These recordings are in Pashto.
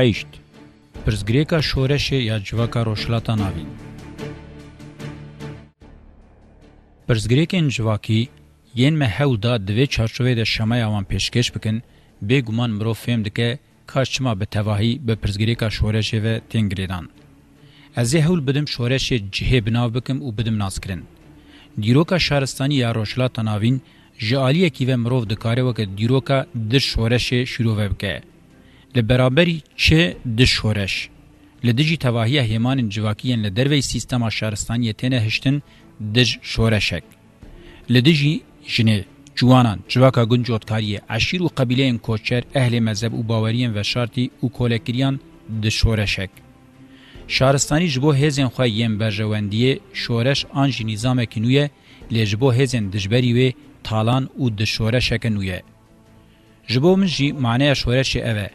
هشت پرزگریکا شورش یا جواکا روشلاتا ناوین پرزگریکین جواکی یین محو دا دوی چارچوه ده شمای آوان پیشکش بکن به گمان مرو فهم دکه کاش چما به تواهی به پرزگریکا شورش و تینگریدان. از یه هول بدم شورش جهه بناو بکم و بدم ناز کرن. دیروکا شهرستانی یا روشلاتا ناوین جعالیه کیوه مروف دکاره وکه دیروکا در شورش شروع بکه. لبرابری چه دشورش لدجی تواهیه همان جواکیان لدروی سیستما شهرستانی تنه هشتن دج شورشک لدجی جنه جوانان جواکا گنجوتکاری عشیر و قبیله کوچر اهل مذهب و باوریان و شارتی و کولکریان د شورشک شارستانی جبو هزین خو یم برژوندی شورش انج نظام کنوی لجبو هزین دجبری و تالان او د شورشک نوی جبو منجی معنی شورش اوه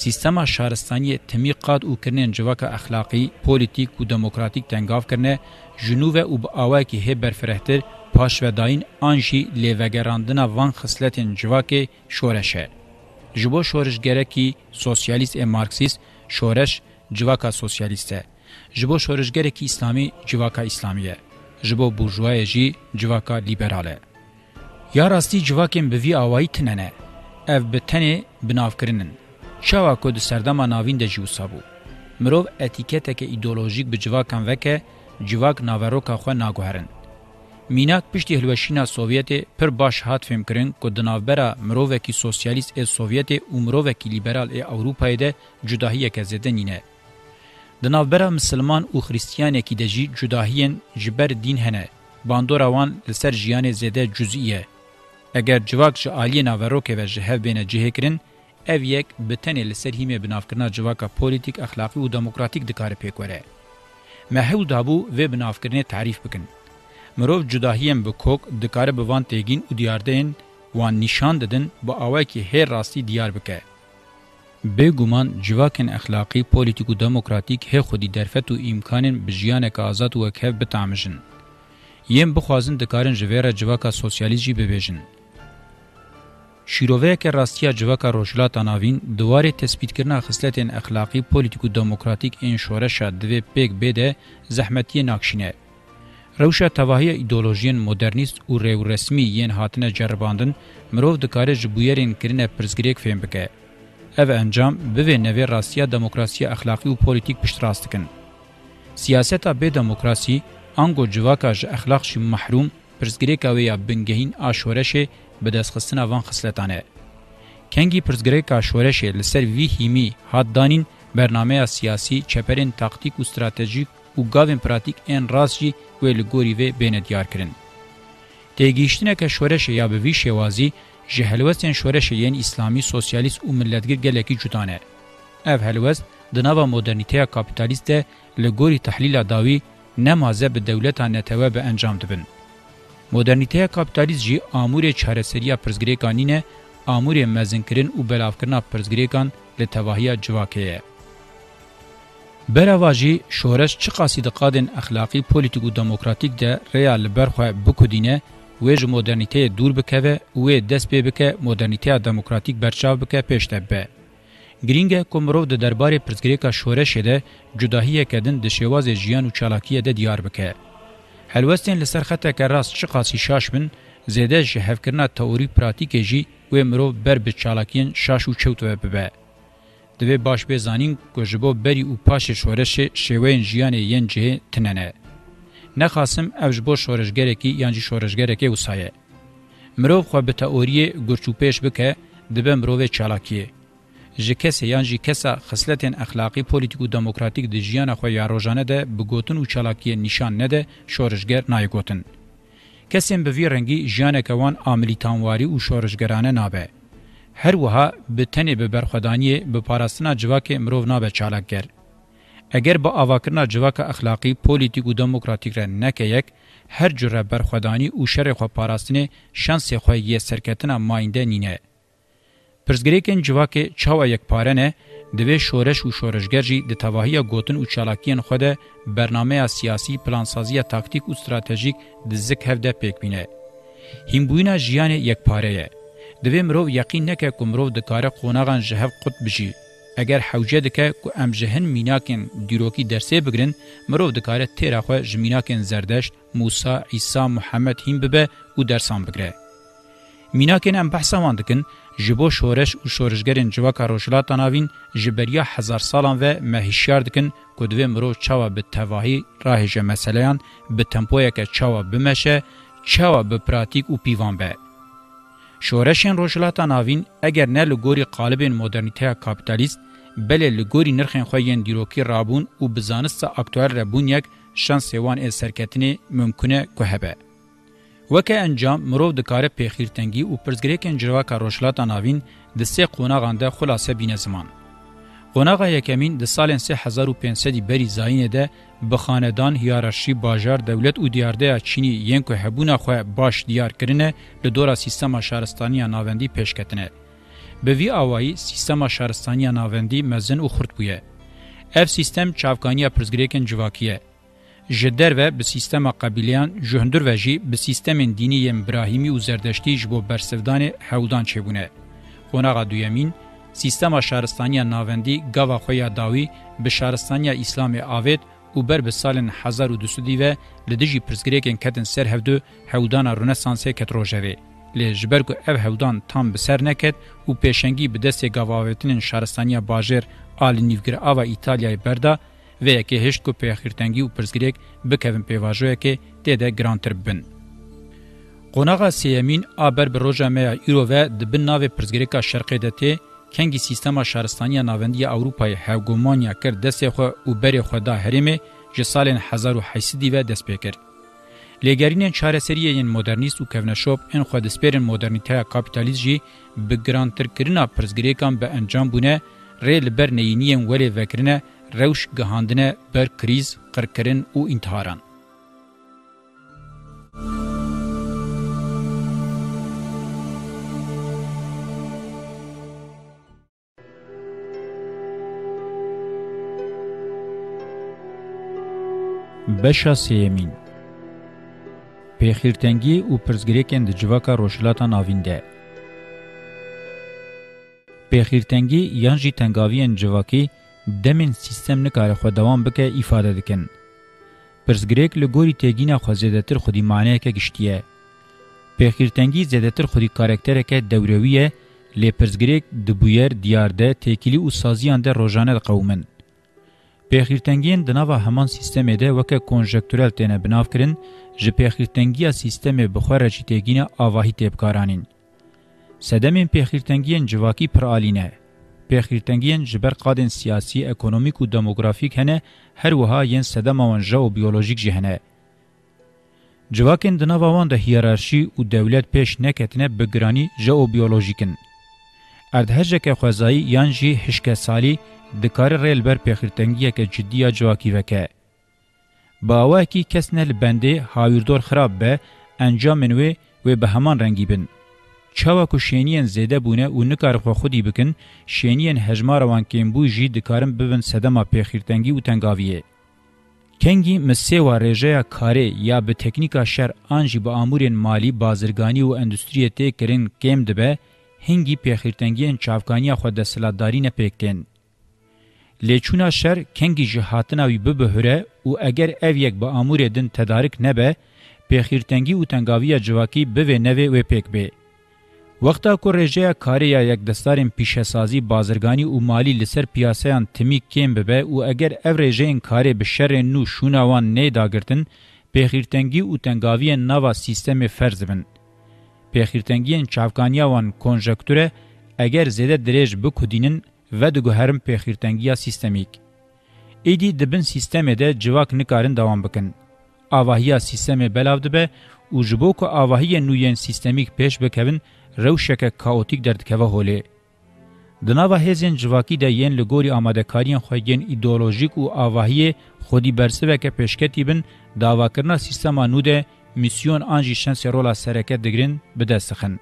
سیستما شهرستانی تمی قاد او کرنن جواک اخلاقی، پولیتیک و دموکراتیک تنگاف کرنه جنوب او با آوه که هی برفرهتر پاش و داین آنجی لیوگراندنا وان خسلتین جواک شورشه. جبو شورش گره کی سوسیالیست و مارکسیست شورش جواکا سوسیالیسته. جبو شورش گره کی اسلامی جواکا اسلامیه. جبو بورژوای جی جواکا لیبراله. یا راستی جواکم به وی آوایی تننه. اف به تنه بناف کرنن. شوا کود سردما ناوین ده جوسا بو مرو اتیکتک ایدئولوژیک بجوا کان وکه جواک ناوروکا خو ناګوهرن مینات پشتي هلوشینا سوویته پر باش هات فهم کرن کو د ناوبره مروه کی سوسیالیست ا سوویته او مروه کی لیبرال ا اوروپای ده جداهیه که زدنینه د ناوبره مسلمان او خریستیان کی دجی جداهین جبر دین هنه باندوروان لسر جیان زده جزئیه اگر جواک ش عالی ناوروکه و جهه بینه جهه کرن ev yek bi tenê li ser hîmê binavkirina civaka polîtîk exlaqî û demokratîk dikare pêkwere. Me hewl dabû vê binavkirinê tarîf bikin. Mirov cudahiyên bi kok dikare bi van têgîn û diyardeyên wan nîşan didin bi awayekî hê rastî diyar bike. بێگومان civakên exlaqî polîtîk û demokratîk hê xwedî derfet û îmkanên bi jiyaneka azad û wekhev bitamijin. Yêm bixwazin dikarin ji vê re civaka sosyalîst jî bibêjin. شیروه که راستیا جوکا روشلات ناوین دواره تثبیت کردن خصلتین اخلاقی پولیتیکو دموکراتیک این شورش دوی پیک بده زحمتی ناکشینه. روشا تواهی ایدولوژین مدرنیست و ریو رسمی یین هاتنه جرباندن مروف دکاره جبویرین کرنه پرزگریک فهم بکه. او انجام بوی نوی راستیا دموکراسی اخلاقی و پولیتیک پشت راست کن. سیاستا به دموکراسی انگو جوکا ج اخلاق شی محروم پرزگریک اویا بنگهین آشورشه به دستخستنا وان خصلتانه کنگی پرزگریکا شورش لسر وی هیمی هات دانین برنامه سیاسی چپرین تاکتیک و استراتژیک او گاوین پراتیک ان راسجی ویل ګوري و بنډیار کړي تیګیشتنه که شورش یا به وی شوازی جهلوستن شورش یین اسلامی سوسیالیست او ملتګر ګلکی جوتانه اف هلوست د نوو مدرنیته کاپیتالیست له ګوري تحلیل داوی نمازه به دولت نه ته به انجام دبن مدرنیته کاپیتالیزم جی امور چارسریه پرزګریکانینه امور مزنکرین او بلافکرنا پرزګریکان له توهیه جواکه برواجی شورش چی قصید قادن اخلاقی پولیتیک و دموکراتیک ده ریال برخواه بکدینه ویج مدرنیته دور بکوه وی دست بی بکه مدرنیته دموکراتیک برچاو بکه پیشته به. گرینگ کومرو د دربار پرزګریکا شورش ده جداهیه کدن د شواز جیان او چالاکیه ده دیار بکه. هلوستین لسر خطه که راست چه قاسی شاش بن زیده جه هفکرنا تئوری پراتیکه جی و مرو بر به چالاکین شاش و چوت و ببه. دوی باش به زانین گجبو بری و پاش شورش شوین جیان ین جه تننه. نخاسم اوجبو شورشگرکی یانجی شورشگرکی وسایه. مرو خو به تئوری گرچوپیش بکه دبه مروه چالاکیه. جکس یان جکسا خصلتین اخلاقی پولیټیک او دموکراتیک د ژوند خو یا روزانه ده بګوتن او چالاکی نشان نه ده شورشګر نه ګوتن کسیم به ویرنګي ژوند کوان عملیتانواری او شورشګرانه نابه هر وها به تنه به برخدانی به پاراستنا جواک امرو نه به چالاکګر اگر با اواکرنا جواک اخلاقی پولیټیک او دموکراتیک رن نه یک هر جره برخدانی او شر خو پاراستنه شانس خو یې سرکتنه ماینده نینه پرزګریکن جواکه چاوا یک پارنه د وی شورش او شورشګرجی د توهیه ګوتن او چالاکین خو ده برنامه سیاسی پلانسازی تاکتیک او استراتژیک د زک هفده پکوینه هیمبوینا ژیان یک پاره د وی مرو یقین نه ک کومرو د کار قونغان جهف قطب جی اگر حوجه دکه کو ام جهن میناکن دیروکی درسه بگرن مرو د کار تیرا خو جمیناکن زردشت موسی عیسی محمد هیم به او درسان بگره میناکن ام بحث وان دکن جبو شورش او شورشګرین جوا کاروشلاتا ناوین جبریا هزار سالان و مهیشار دکن کودوی مرو چاوا به تواهی راهجه مسلیان به تمپویا که چاوا بمشه چاوا به پراتیک او پیوان به شورشین روشلاتا ناوین اگر نه لګوري قالبین مدرنیته کاپیتالیست بلې لګوري نرخین خوین دیروکی رابون او بزانسته اکټوال رابون یک شانس یوان سرکتنی ممکنه کوهبه وکه انجام مرو د کار پیخیرتنګي او پرزګریکن جروا کاروشلات اناوین د سه قونغان ده خلاصه بینه زمان قونغه یکمین د سال 3500 بری زاینه ده به خاندان هیرارشی بازار دولت او دیارده چینی ینکو هبونه خو باش دیار کرنه له دورا سیستم شهرستانی ناوندی پیشکتنه به وی اوایی سیستم شهرستانی ناوندی مزن او خرد بویه اف سیستم چاوکانی پرزګریکن جواکیه جدر و به سیستم قبیلیان جهندر و جی به سیستم دینی ابراهیمی و زردشتی جبو برسفدان حولدان چبونه. قناغ دویمین، سیستم شهرستانی ناوندی گاوا خویا داوی به شهرستانی اسلام آوید او بر به سال 1200 و لدجی پرزگریکن کتن سر هفدو حولدان رونسانسی کت روژوی. لجبر کو اف هودان تام بسر نکد او پیشنگی به دست گاواوتن شهرستانی باجر آل نیوگر آوا ایتالیای بردا ویکه هشت کو پیخیرتنگی و پرزگریک بکوین پیواجوه که تیده گرانتر بن. قناغا سیمین آبر به روژا میا ایرووه دبن ناو پرزگریکا شرقی ده تی کنگی سیستما شهرستانی ناوندی اوروپای هاوگومانیا کر دستی خو و بری خو دا هریمه جه سالین هزار و حیسیدی و دست پیکر. لګرینن چاره سریه یین مدرنیست او کوونشوب ان خو د سپیرن مدرنټیا کاپټالیزم جی به ګرانتر کرنا پرزګریکان به انجام بونه ریل برنینین ولې وکرنه روش گهاندنه بر کریز، قرکرین و انتحاران. بشا سیمین پیخیرتنگی او پرزګریکن د جواکا روشلاتا ناوینده پیخیرتنگی یان جی تنگاوین جواکی دمن سیستم نکاره خو دوام بکه ifade دکن پرزګریک لګوري تګینه خو زیاتر خودی معنی کې گشتیه پخیرتنګی زیاتر خودی کاراکټر کې دورویه لپرزګریک د بویر دیارده تکیلی او سازیان د روزانه قومن پخیرتنګین د نوو همان سیستم ده وکه کنجکتورل تنه بناف کرن ژ پخیرتنګی سیستم بخوره چی تګینه اواهی تبکارانین سدمن پخیرتنګین جواکی پرالینه پێخیرتەنگیان ji ber qadên siyasî, ekonomîk û demografîk hene her wiha yên sedema wan jew biyolojîk jî hene. Civakên di nava wan de hiyerarşî û dewlet pêş neketine bi giranî jeobiyolojîk in. Erdhejeke xwezayî yan jî hişkesalî dikare rê li ber pêxirtengiyeke ciddiya civakî veke. Bi awekî kes ne li bendê hawirdor xirab be, encamên wê wê bi heman rengî bin. چاوا کو شینین زیده بونه او نکار خو خودی بکن شینین هجمار وان کیم بو جی دکارم ببن سدما پیخیرتنگی او تنگاویه کنگی مسه و رژه کاری یا به تکنیکا شر آنجی با امورین مالی بازرگانی و اندستریه تی کرین کم دبه هنگی پیخیرتنگین چافکانی خود د سلاداری نه پکن لچونا شر کنگی جهاتنا وی ببهره او اگر او یک با اموریدن تدارک نبه پیخیرتنگی او تنگاوی جواکی به و نوی و پک به وقتا کو رژه کاریا یک دستارن پیشهسازی بازرگانی او مالی لسر پیاسهان تمی کم به او اگر او رژه این کاری به شر نو شوناوان نه داگرتن پیخیرتنگی او تنگاوی نوا سیستم فرض بن پیخیرتنگی چافکانیا وان کنجکتوره اگر زیده درج بکودینن و دو گهرم پیخیرتنگی سیستمیک ایدی دبن سیستم ده جواک نکارن دوام بکن آواهی سیستم بلاو دبه او جبو که آواهی نوین سیستمیک پیش بکوین روشکه کاوتیک دردکوه هولی. دناوا هزین جواکی ده یین لگوری آمادکاریان خویگین ایدولوژیک و آواهی خودی برسوکه پیشکتی بن داواکرنا سیستما نوده میسیون آنجی شنس رولا سرکت دگرین بدستخن.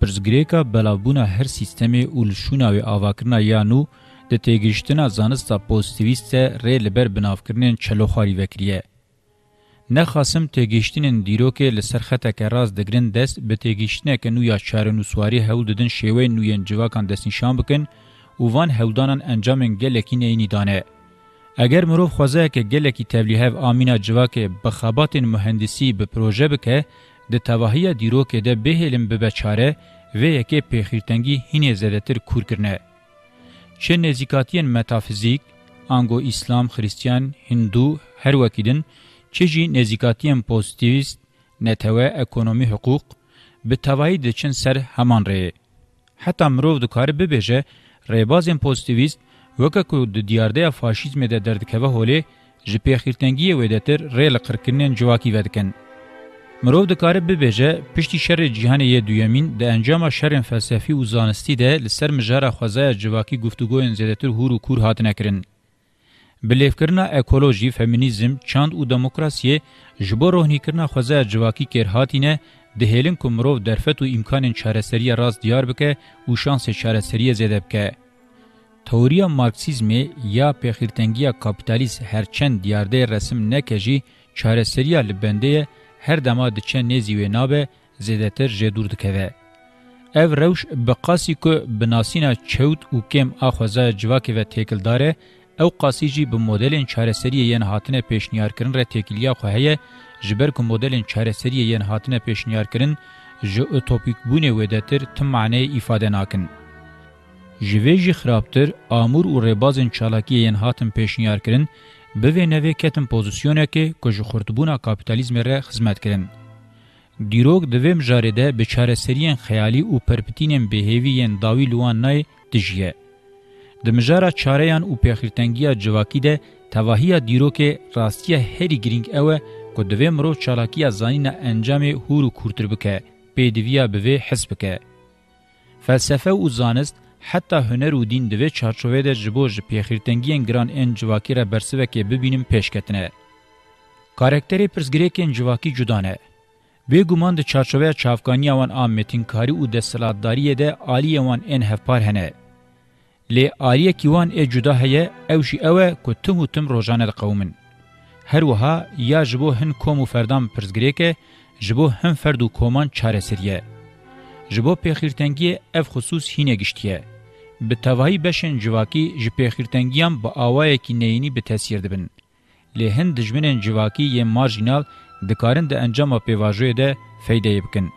پرزگریکا بلاوبونا هر سیستمی اولشوناوی آواکرنا یانو د تیگریشتنا زانستا پوزتیویست ری لبر بنافکرنین چلوخاری وکریه. نخاسم تگیشتنین دیروکه لسرخطک راز دگرن دست به تگیشتنک نویا چارنو سواری هول ددن شیوه نوین جواکان دست نشان بکن و وان هولدانان انجامن گلکی نینی دانه. اگر مروف خوزه که گلکی تبلیهو آمینا جواکه بخابات مهندسی به پروژه بکه ده تواهی دیروکه ده بهلم ببچاره و یکی پیخیرتنگی هینه زدتر کور کرنه. چه نزیکاتین متافیزیک، آنگو اسلام، خریستیان، هندو، هر وکیدن، چجی نزیکاتیم پوزیتیویست نتوه اکونومی حقوق به توایی دچن سر همان ره. حتی مروف دکار ببیجه ریبازین پوزیتیویست وکه که د دیارده فاشیزم ده دردکوه هولی جپی خیرتنگی ویدتر ری لقرکنین جواکی ودکن. مرو دکاره ببیجه پشتی شر جهان یه دویمین ده انجام شر فلسفی و زانستی ده لسر مجار خوزای جواکی گفتگوین زیدتر هور و کور هات نکرن. بلیفکرنا اکولوژی فمینیزم چاند او دموکراسی جبو روحنی کرنا خوازه جواکی کر هاتینه ده هیلن کومرو درفت او امکان چارەسەری راز دیار بکه او شانس چارەسەری زده بکه تئوریا مارکسیزم یا پخیرتنگیا کاپیتالیست هرچند دیارده رسم نکجی چارەسەری لبنده هر دما د چن نزی و نابه زدتر جدور دکوه ev rewş bi qasî ku binasîna çewt û kêm axwaza civakê ve têkildar e او قاسی جی به مدلین چارەسەری یەن هاتنە پێشنیارکردن ڕێ تێکیلیا خو هەیە ji ber ku modelên çareseriye yên hatine pêşniyarkirin ji utopîkbûnê wêdetir tim maneyê îfade nakin. Ji vê jî xirabtir, amûr û rêbazên çalakiyê yên hatin pêşniyarkirin, bi vê nevê ketin pozisyonekê e ku ji xurtbûna kapîtalîzmê re xizmet kirin. Dîrok di vê mijarê de bi çareseriyên xeyalî û perpitînên bêhêvî yên dawî Luannayê dijiye. د مجاره چارهان او پیخیرتنګیا جواکی ده تواهیا دیروک راستی هری گرینگ اوه کو دوی مرو چالاکی زانینا انجام هورو کورتر بکه پیدویا به حسب که فلسفه او زانست حتی هنر و دین دوی چارچوبه ده جبو ج پیخیرتنګین ګران ان جواکی را برسوه که ببینیم پیشکتنه کاراکتری پرزګریکین جواکی جدانه به ګومان د چارچوبه چافګانی وان عامتین کاری او د سلادتاری ده عالی وان ان هفپار هنه لی آریه کیوان ای جدا هیه او شی اوه که تم و تم روژانه ده قومن. هر وها یا جبو هن کوم و فردام پرزگریه که جبو هن فرد و کومان چاره سریه. جبو پیخیرتنگی اف خصوص هینه گشتیه. به توایی بشن جواکی جی پیخیرتنگیان با آوائه کی نینی به تاثیر دبن. لی هن دجمنن جواکی یه مارجینال دکارن ده انجام پیواجوه ده فیده بکن.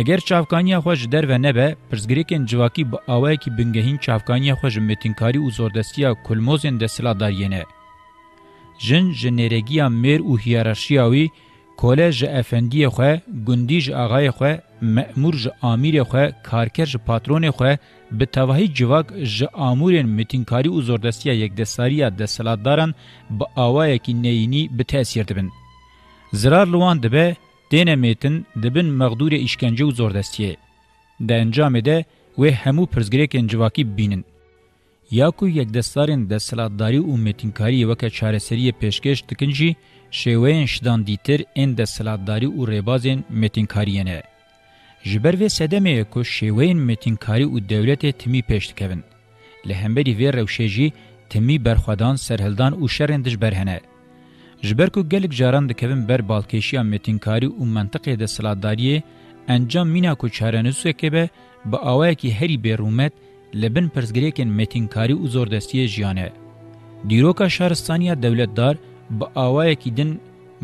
اگر چاوکانی خوژ درو نبه پرزګریکن جواکی به اوای کی بنګهین چاوکانی خوژ متینکاری او زوردستیا کلموزن د سلا دارینه جن جنریګیا مر او هیرارشیاوی کالج افندی خو گوندیج آغای خو مأمور ژ امیر خو کارکر ژ پاترون خو به توهی جواک ژ امورن متینکاری او زوردستیا یک دساریا د سلا دارن به اوای کی نینی به تاثیر دبن زرار لوان دبه دینه میتن دبن مغدور اشکنجه و زوردستیه. ده انجام ده و همو پرزگریکن جواکی بینن. یاکو یک دستارن د سلادتداری او میتینکاری وکه چارەسەریە پێشکەش دکن جی شێوەیەن شدان دیتر ئێن دە سلادتداری و ڕێبازێن میتینکاریەنە. ji ber vê sedemê ku şêweyên metînkarî û dewletê timî pêş dikevin. Li hemberî vê rewşê jî timî berxwedan, serhildan û şerên dijber hene. جبرکو گلک جاران دکوین بر بالکیشیا متینکاری او منطقه د سلاداری انجام مینا کو چارنسو کې به به اوای کی هری بیرومت لبن پرزګریکن متینکاری او زوردستی ژیانه دیروکا شهرستانیا دولتدار به اوای کی دن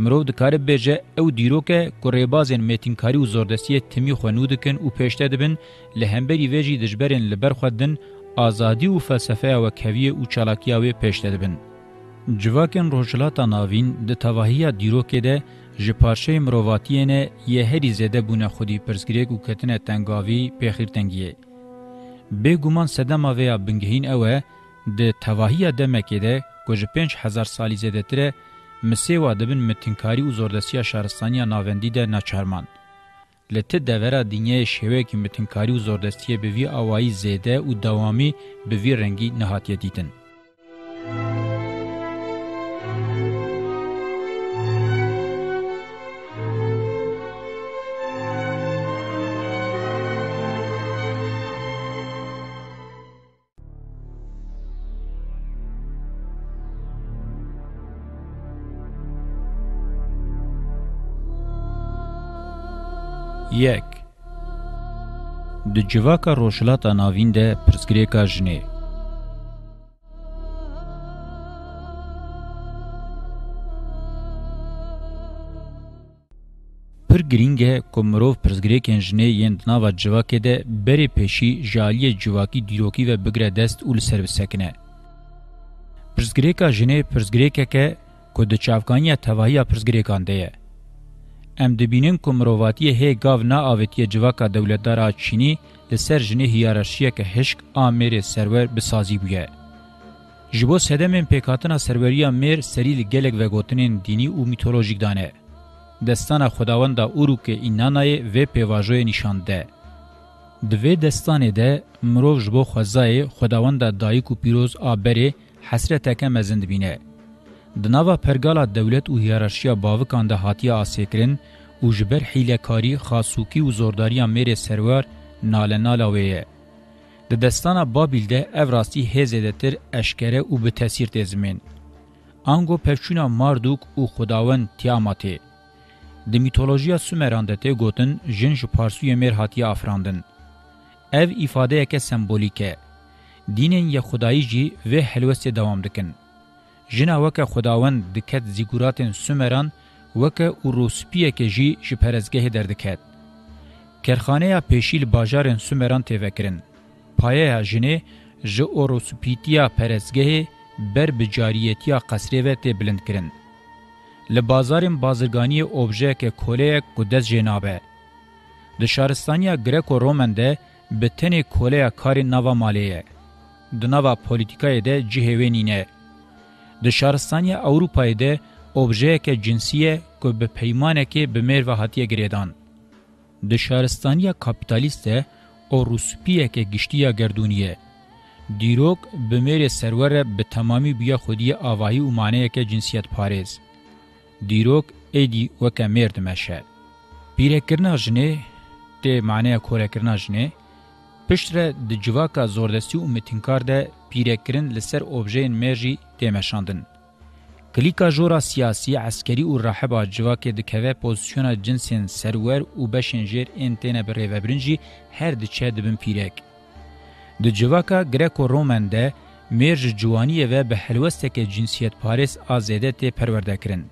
مرو د کار بهجه او دیروکه کوریبازن متینکاری او زوردستی تمی خنود کن او پېشته دبن لهمبری ویجی دجبرن لبر خدن ازادي او فلسفه او کوي او چالاکیاوي پېشته دبن جواکن روجلاتا ناوین د توهیه دیرو کې ده جپارشه مرواتینه یه هری زده بونه خودی پرسګری کو کتنه تنگاوی په خیر تنگیه به ګومان صدما و یا بنګهین اوه د توهیه د مکه ده کوج 5000 سالی زده تر مسی و ادبن متنکاری او زوردسیا شهرستانی ناوندی ده ناچارمان لته د ورا دینه شوه کی متنکاری او زوردستی به وی اوای زده او دوامی به وی رنگی نهاتیه دیدن یک د جواکا روشلاتا ناوین ده پرسکریکا جنه پر گرینگه کمروف پرزگریکن جنه یند ناوا جواکه ده بری پیشی جالی جواکی دیروکی و بگره دست اول سروسکنه. پرزگریکا جنه پرزگریکه که که ده چافکانی تواهی پرزگریکان ده یه. ام دبینن کو مروواتی هی گاو نا آویتی جواکا دولتدارا چینی لسر جنه هیرارشیه که هشک آمیر سرور بسازی بویه. جبو سدمن پیکاتنا سروریا میر سریل گلک و گوتنین دینی و میتولوژیک دانه. دستان خداوند اوروک اینانای و پیواژوی نشانده. دوی دستانه ده مروو جبو خوزای خداوند دایک و پیروز آبره حسرتکه مزند بینه. د ناوا پرګالا دولت او هیرارشیا باوکان د هاتیا اسیکرین او جبر حیلکاری خاصوکی او زورداریا میر سرور ناله نالاوی د دستانا بابل ده اوراستی هزدتر اشکره او به تاثیر دزمن انگو پفچونا ماردوک او خداوند تیاماتی د میتولوژیا سومران دته گوتن جن جو پارسوی میر هاتیا افراندن اف ifade یک سمبولیکه دینن یا خدایی جی و حلوست دوام دکن جنا وکه خداوند دکت زیګوراتن سومران وکه اوروسپیه که جی جی پرزگه دردکت. کرخانه پیشیل باجارن سومران تیوکرن. پایه جنه جه اوروسپیتیا پرزگه بر بجاریتیا قصره و تی بلند کرن. لبازارن بازرگانی اوبژه که کوله قدس جنابه. د شارستانیا گریکو رومن ده به تنی کوله کاری نوا مالیه. د نوا پولیتیکای ده جهوینینه. د شارستانی اروپای ده اوبژه که جنسیه که به پیمانه که به میر و حتیه گریدان. د شارستانی کپیتالیسته او روسپیه که گشتیه گردونیه. دیروک به میر سرور به تمامی بیا خودی آواهی و معنیه که جنسیت پارز. دیروک ایدی وکه میر دمشه. پیره کرنا جنه ده معنیه کوره کرنا جنه پشتره د جواکا زوردستی و متینکار ده پیرکرین لسر اوبژین مرجی تیمشاندن. کلیکا جورا سیاسی عسکری و راحبا جواکی ده کوه پوزیسیونا جنسین سرور و بشین جیر انتینه بر ریوبرنجی هر ده چه دبن پیرک. ده جواکا گریکو رومن ده مرج جوانی و به حلوستک جنسیت پاریس آزیده تی پرورده کرن.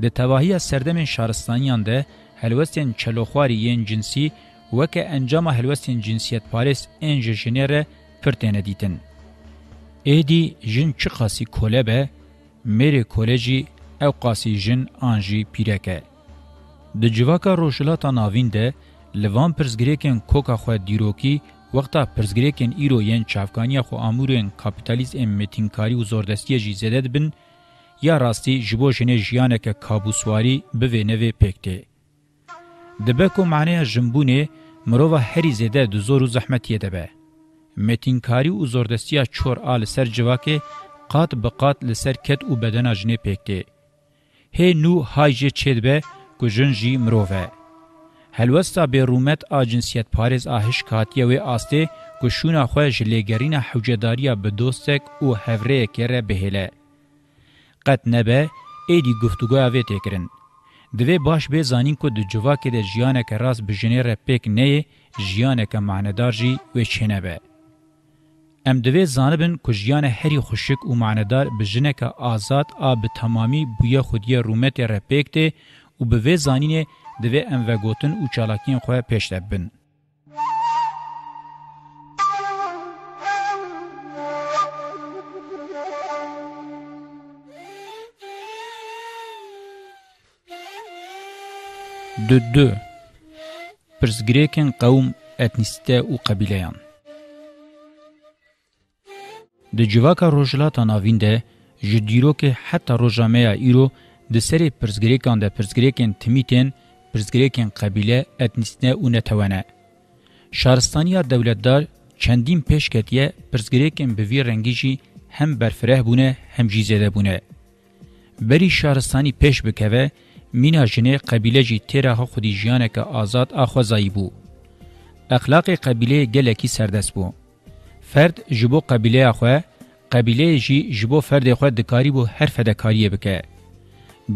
ده تواهی سردمین شارستانیان ده حلوستین چلوخواری ین جنسی وکه انجام هلوستین جنسیت پارست انجشنیر پرتنه دیتن. ایدی جن چه قاسی کوله به میری کولجی او قاسی جن آنجی پیرکه. د جواکا روشلاتا ناوین ده لوان پرزگریکن کوکا خو دیروکی وقتا پرزگریکن ایرو یین چافکانیا خو امورن کاپیتالیزم امتینکاری و زوردستی جی زدد بن یا راستی جبو جنه جیانه که کابوسواری به وینوی پکته. دبکو معنی جنبونه مروه هری زده د زور و زحمت یده به متینکاری او زوردستیا چور آل سر جواکه قات بقات لسر کت او بدن اجنه پکته هی نو هایجه چدبه کو جنجی مروه هلوستا به رومت آجنسیت پارز آهش کاتیه و آسته کو شونه خو جلیګرینا حوجداریا به دوستک او هوره کره بهله قد نبه ایدی گفتگو اوی تکرن دوی باش به زانین کو د جواکې د ژوند کې راس بجنې را پک نه ژوند کې معنادار جی و چینه به ام دوی زانبن کو ژوند هری خوشک او معنادار بجنې کې آزاد ا به تمامي بویا خودی رومت را پکته او به زانینه دوی ام وګوتن او چالاکین خو پېشتبن de deux پرسگرێکن قەوم ئەتنیستە و قەبیلەیان di civaka rojhilata navîn de ji dîrokê heta rojameya îro di serê pirsgirêkan de pirsgirêkên timîtên pirsgirêkên qebîle etnîsne û netewene şaristaniya dewletdar çendîn pêşketiye pirsgirêkên bi vî rengî jî hem berfireh bûne hem jî zêde bûne berî şaristanî pêş bikeve مینا جنه قبیله جی تیره ها خودی جیانه که آزاد آخوزایی بو. اخلاق قبیله گلکی سردست بو. فرد جبو قبیله آخوه، قبیله جی جبو فرد خو دکاری بو هر فدکاری بکه.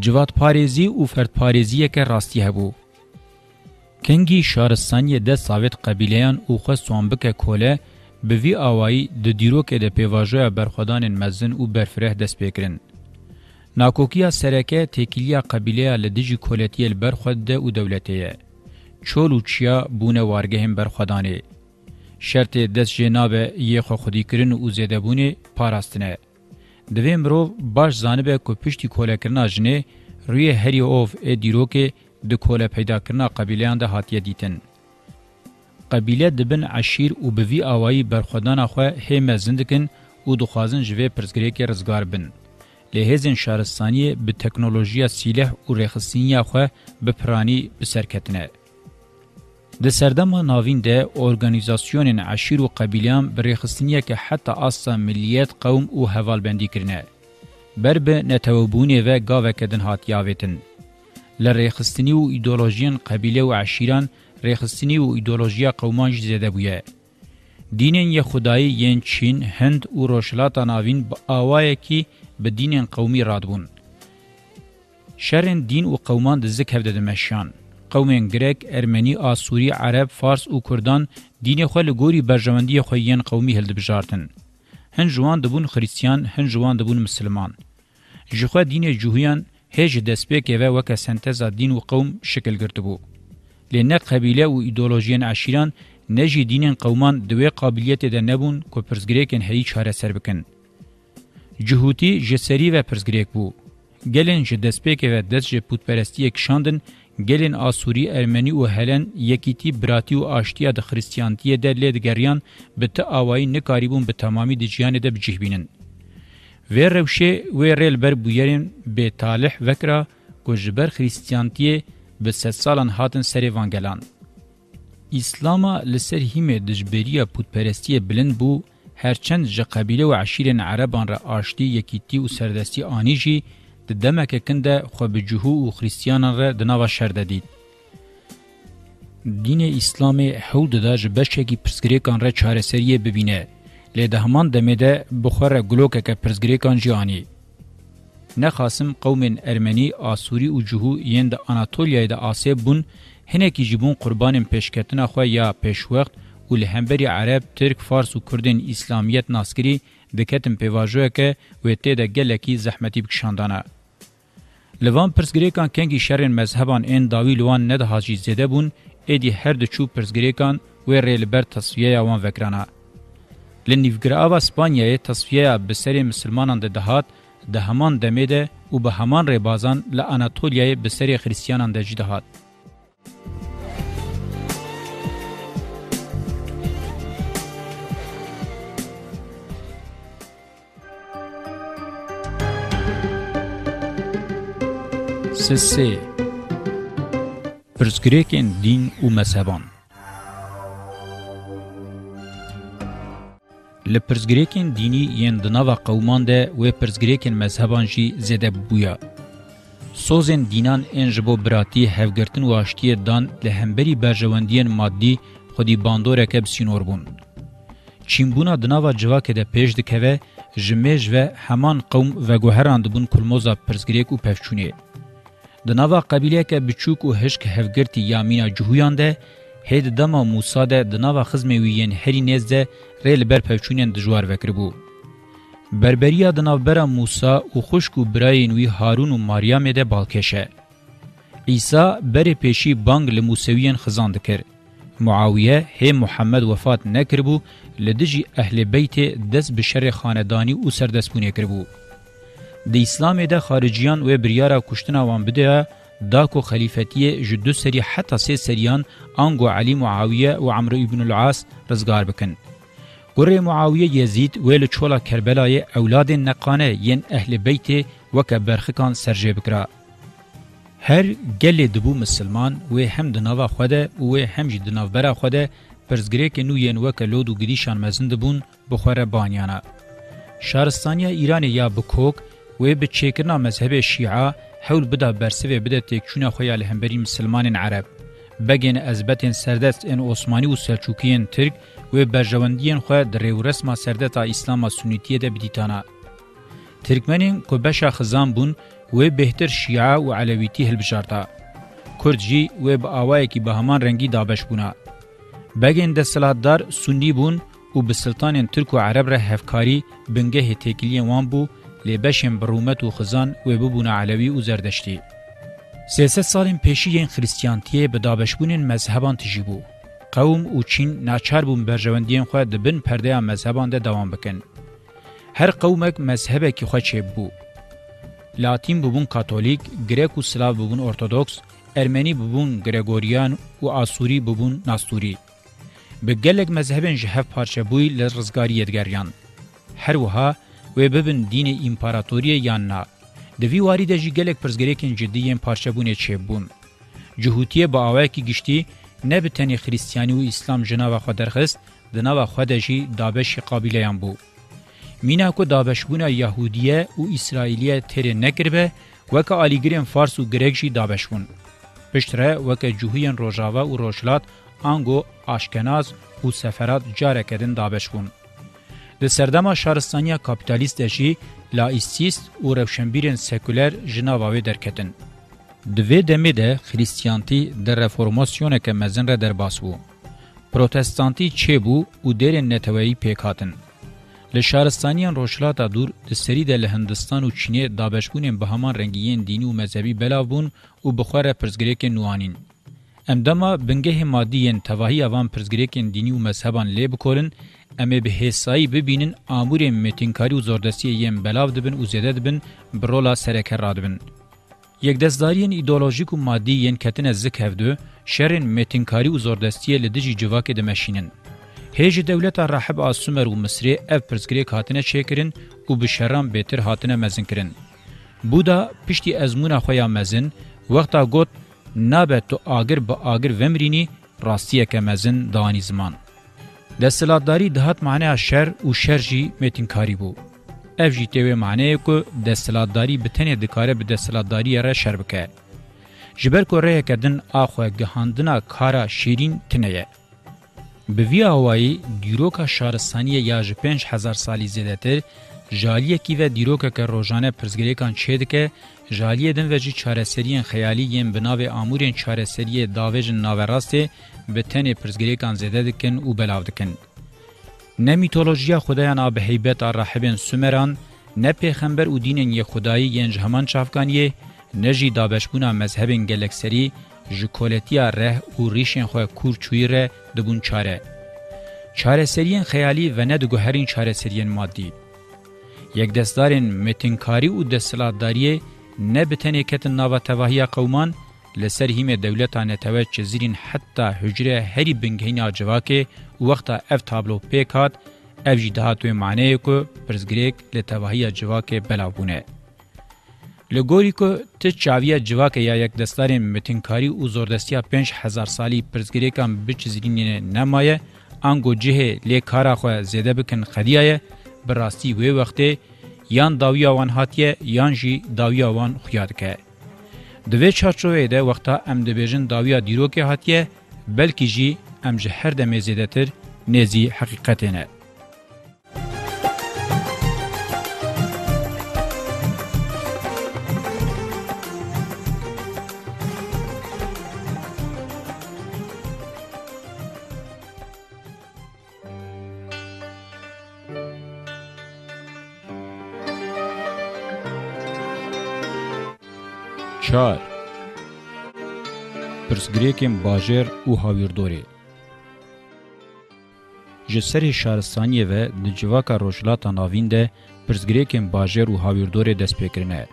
جواد پارێزی و فردپارێزیەکە ڕاستی هەبوو. کنگی شارستانیە دە ساوێت قەبیلەیان و خە سوان بکە کۆلە بڤی ئاوایی د دیرۆکێ دە پێواژەیە بەرخۆدانên مەزن و بەرفرەه دەست پێکردن. ناکوکیا سرکه تکیلیا قبیله لدیجی کولتیل برخود ده او دولتیه. چولو چیا بونه وارگه هم برخودانه. شرط دست جناب یه خو خودی کرن او زیده بونه پاراستنه. دوی مروف باش زانبه که پشتی کوله کرنا جنه روی هری اوف ای دیروکه د کوله پیدا کرنا قبیلیان ده هاتیه دیتن. قبیله دبن عشیر او بوی آوائی برخودان خو همه زندکن او دخوازن جوه پرزگریه که رزگار بند. لهزن شارستانی به تکنولوژیا سیلح و رخصینیا خو به پرانی بسرکتنه. د سردمه ناوین ده اورګانیزاسیون عشیر او قبیلیان به رخصینیا که حتی اصلا ملیت قوم او حوال بندی کرنه. بر به نتوبونه و گاوه کدن هاتیاویتن. لرخصینی و ایدولوژین قبیله و عشیران رخصینی و ایدولوژیا قومان زده بویه. دینین یه خدایی یین چین، هند و روشلاتا ناوین با آوائه که به دینین قومی راد بون. شرین دین و قومان دزک هفته دمشیان. قومین گرک، ارمنی، آسوری، عرب، فارس و کردان دین خو له ګوري برژوندۍ خو یین قومي هلد بجارتن. هن جوان دبون خریستیان، هن جوان دبون مسلمان. جخوا دین جوهیان هج دسپیک و وک سنتز دین و قوم شکل گرتبو. لنه قبیله و ایدئولوژیان عشیران نجی دینین قومان دوی قابلیت ده نبون کو پرزګریکن هی چاره سر بکن. جهوتی جسری و پرزگریک بو. گلین جدسپیک و دست جپودپرستی یک شاندن گلین آسوری ارمنی و هلن یکیتی براتی و آشتیا د خریستیانتی د لید گریان به تاوایی نکاریبون به تمامی د جیان د بجهبینن و روشه و ریل بر بویرن به طالح وکرا کوجبر خریستیانتی به ست سالان هاتن سری وانگلان اسلاما لسر هیمه دجبریه پودپرستی بلند بو هرچند جه قبیله و عشیرن عربان را آشتی یکیتی و سردستی آنی جی ده دمک کنده خو به جهو و خریستیانان را دناوا شرده دید. دین اسلام حول داده جه بشکی پرسگریکان را چاره سریه ببینه. لیده همان دمیده بخور گلوکه که پرسگریکان جی آنی. نخاسم قومن ارمنی، آسوری و جهو یند آناتولیای ده آسیب بون هنکی جبون قربانن پیشکتنا خواه یا پیشوقت و لهمبری عرب، ترک، فارس و کردین اسلامیت ناسکری دکتن پیواجوه که و تیده گلکی زحمتی بکشاندانه. لوان پرسگریکان کنگی شرین مذهبان این داوی لوان ند حاجی زیده بون ایدی هر دچو پرسگریکان و ریلبر تصفیه وان وکرانه. لنیفگراوا سپانیای تصفیه بسری مسلمانان ده دهات ده همان دمیده و به همان ریبازان لاناتولیای بسری خریسیانان ده جدهات. سێ پرسگرێکێن دین و مەسەبان li pirsgirêkên dînî yên di nava qewman de wê pirsgirêkên mezheban jî zêde bûye. Sozên dînan ên ji bo biratî hevgirtin û aştiyê dan li hemberî berjewendiyên maddî xwedî bandoreke bisînor bûn. Çînbûna di nava civakê de pêş dikeve, ji mêj ve heman qewm veguheran dibûn kulmoza pirsgirêk û pevçûnê. د نوا قبیله کې بچوک او هشک هفګرتی یامینا جوهیان ده هید دما موسی ده د نوا خزمه وین هری نزده ریل بر پوچونین د جوار وکربو بربریا د نوبره موسی او خوشکو براین وی هارون او مریم ده بالکشه عیسی بر پیشی بانگ له موسویین خزان دکر معاویه هی محمد وفات نکربو لدجی اهل بیت دس بشر خاندانی او سردسپونه کربو د اسلام د خارجيان و بریاره کوشتنه وان بده دا کو خلیفتی جدو سری حتی سه سریان انگو علی معاویه و عمرو ابن العاص رزگار بکن. گره معاویه یزید ویل چولا کربلای اولاد نقانه ین اهل بیت وک برخکان سرجه بکرا. هر گل دبو مسلمان و هم دناوا خوده و هم جی دناو برا خوده پرزگره که نو ین وک لود و گدیشان مزند بون بخوره بانیانا. شارستانیا ایران یا بکوک و به چیکرنا مذهب شیعه حول بدا برسوه بدا تکچونا خویا لهمبری مسلمانین عرب بگین ازبتین سردست ان عثمانی و سلچوکیین ترک و برجواندین خویا دریو رسما سردتا اسلام سنیتیه ده بدیتانا ترکمنین که بشا خزان بون و بهتر شیعه و علویتی هلبجارتا کرد جی و به آوائه که به همان رنگی دابش بونا بگین ده سلاتدار سنی بون و به سلطانین ترک و عرب را هفکاری بنگه تکلیه وان بو لی بشم برومت و خزان و ببون علوی و زردشتی. سیست سالین پیشی این خریستیانتیه به دابشبونین مذهبان تجیبو. قوم او چین ناچار بون برژوندین خواه دبن پرده مذهبان ده دوام بکن. هر قومک مذهبه که خواه چه بو. لاتین ببون کاتولیک، گریک و سلاو ببون ارتودکس، ارمنی ببون گریگوریان و آسوری ببون ناستوری. به گلک مذهبین جهف پارچه بوی لرزگاری ادگریان. هر وها و ببن دین امپراتوری یان نه د وی واری د جګلک پرزګریکن جدی ام پارچبونه چبون جهوتیه با اوای کی گشتي نه به تنی خریستیانی او اسلام جنا و خو درخست د نه و خو دجی دابش قابلیه ام بو مینا کو دابشبونه یهودیه او اسرائیلیه تر نه کربه وک الیګرین فارس او گریک جی دابشبون پشتره وک جوهین روجاوا او روشلات انګو اشکناز او سفرات جاره کدن دابشبون د سردما شارستانیا کاپیتالیست شي لایستیست او روشنبیرن سکولر جناواوی درکتن د وی دمه ده خریستیانتی د رفورماسیون که مزن را در باسو پروتستانتی چه بو او درن نتوی پیکاتن له شارستانیان روشلاتا دور د سری د هندستان او چینه دابشګونن به همان رنگین دینی او مذهبي بلاوبون او بخوره پرزګریکن نوانین امدما بنګه مادیین توهی اوان پرزګریکن دینی او مذهبان لیب کولن امه به حسایی ببینن امور متینکاری و زردستی یم بلاو دبن و زیده دبن برولا سرکه را دبن. یک دستداریین ایدولوژیک و مادی ین کتن از زک هفدو شرین متینکاری و زردستی لدجی جواک دمشینن. هیج دولت راحب از سومر و مصری اف پرسگری هاتنه چیکرین و به شرم بهتر هاتنه مزن کرن. بودا پشتی ازمون خویا مزن وقتا گوت نابت تو آگر با آگر ومرینی راستیه که مزن دانی زمان. دستلاتداری دهات معنی شر او شر جی متینکاری بو اف جی تیوی معنی کو دستلاتداری بتنه دکاره به دستلاتداری را شر بکه جبر کو ره کردن اخو گهاندنا کارا شیرین تنه به وی هوایی دیروکا شارستانیه یا ج 5000 سالی زیاتر جالیه کی و دیروکا که روزانه پرزګریکان چید که جالیه دن وجی چارسریین خیالی یم بناوی امورین چارسریه داوژن ناوراسته ve tenê pirsgirêkan zêde dikin û belav dikin. Ne mîtolojiya xudayan a bi heybeta rahibên Sümeran, ne pêxember û dînên yekxudayî yên ji heman çavkaniyê, ne jî dabeşbûna mezhebên gelekserî ji koletiya reh û rîşên xwe kûr çûyî re dibûn çare. Çareseriyên xeyalî ve ne diguherîn çareseriyên maddî. Yekdestdarên metinkarî û desthilatdariyê ne bi tenê ketin nava tevahiya qewman, لسر هیمه دولتانه توه چه زیرین حتی حجره هری بنگهینا جواکه وقتا اف تابلو پیکات اف جیدهاتو معنی کو پرزگریک لتواهی جواکه بلاوبونه. لګوري کو ته چاویہ جواکه یا یک دستارین متینکاری او زوردستیا 5000 سالی پرزګریکان بچ زرینینه نمایه انګو جهه لیکارا خو زیده بکن قضیه براستی وی وخته یان داویا وان هاتیه یان جی داویا وان خویادکه دوی چارچوه ده وقتا ام دبیجن داویا دیروکی هاتیه بلکی جی ام جهر دمه زیده تر نزی حقیقتینه. Çar Pirsgirêkên bajer û hawirdorê Ji serê şaristaniyê ve di civaka rojhilata navîn de pirsgirêkên bajer û hawirdorê dest pêkirine.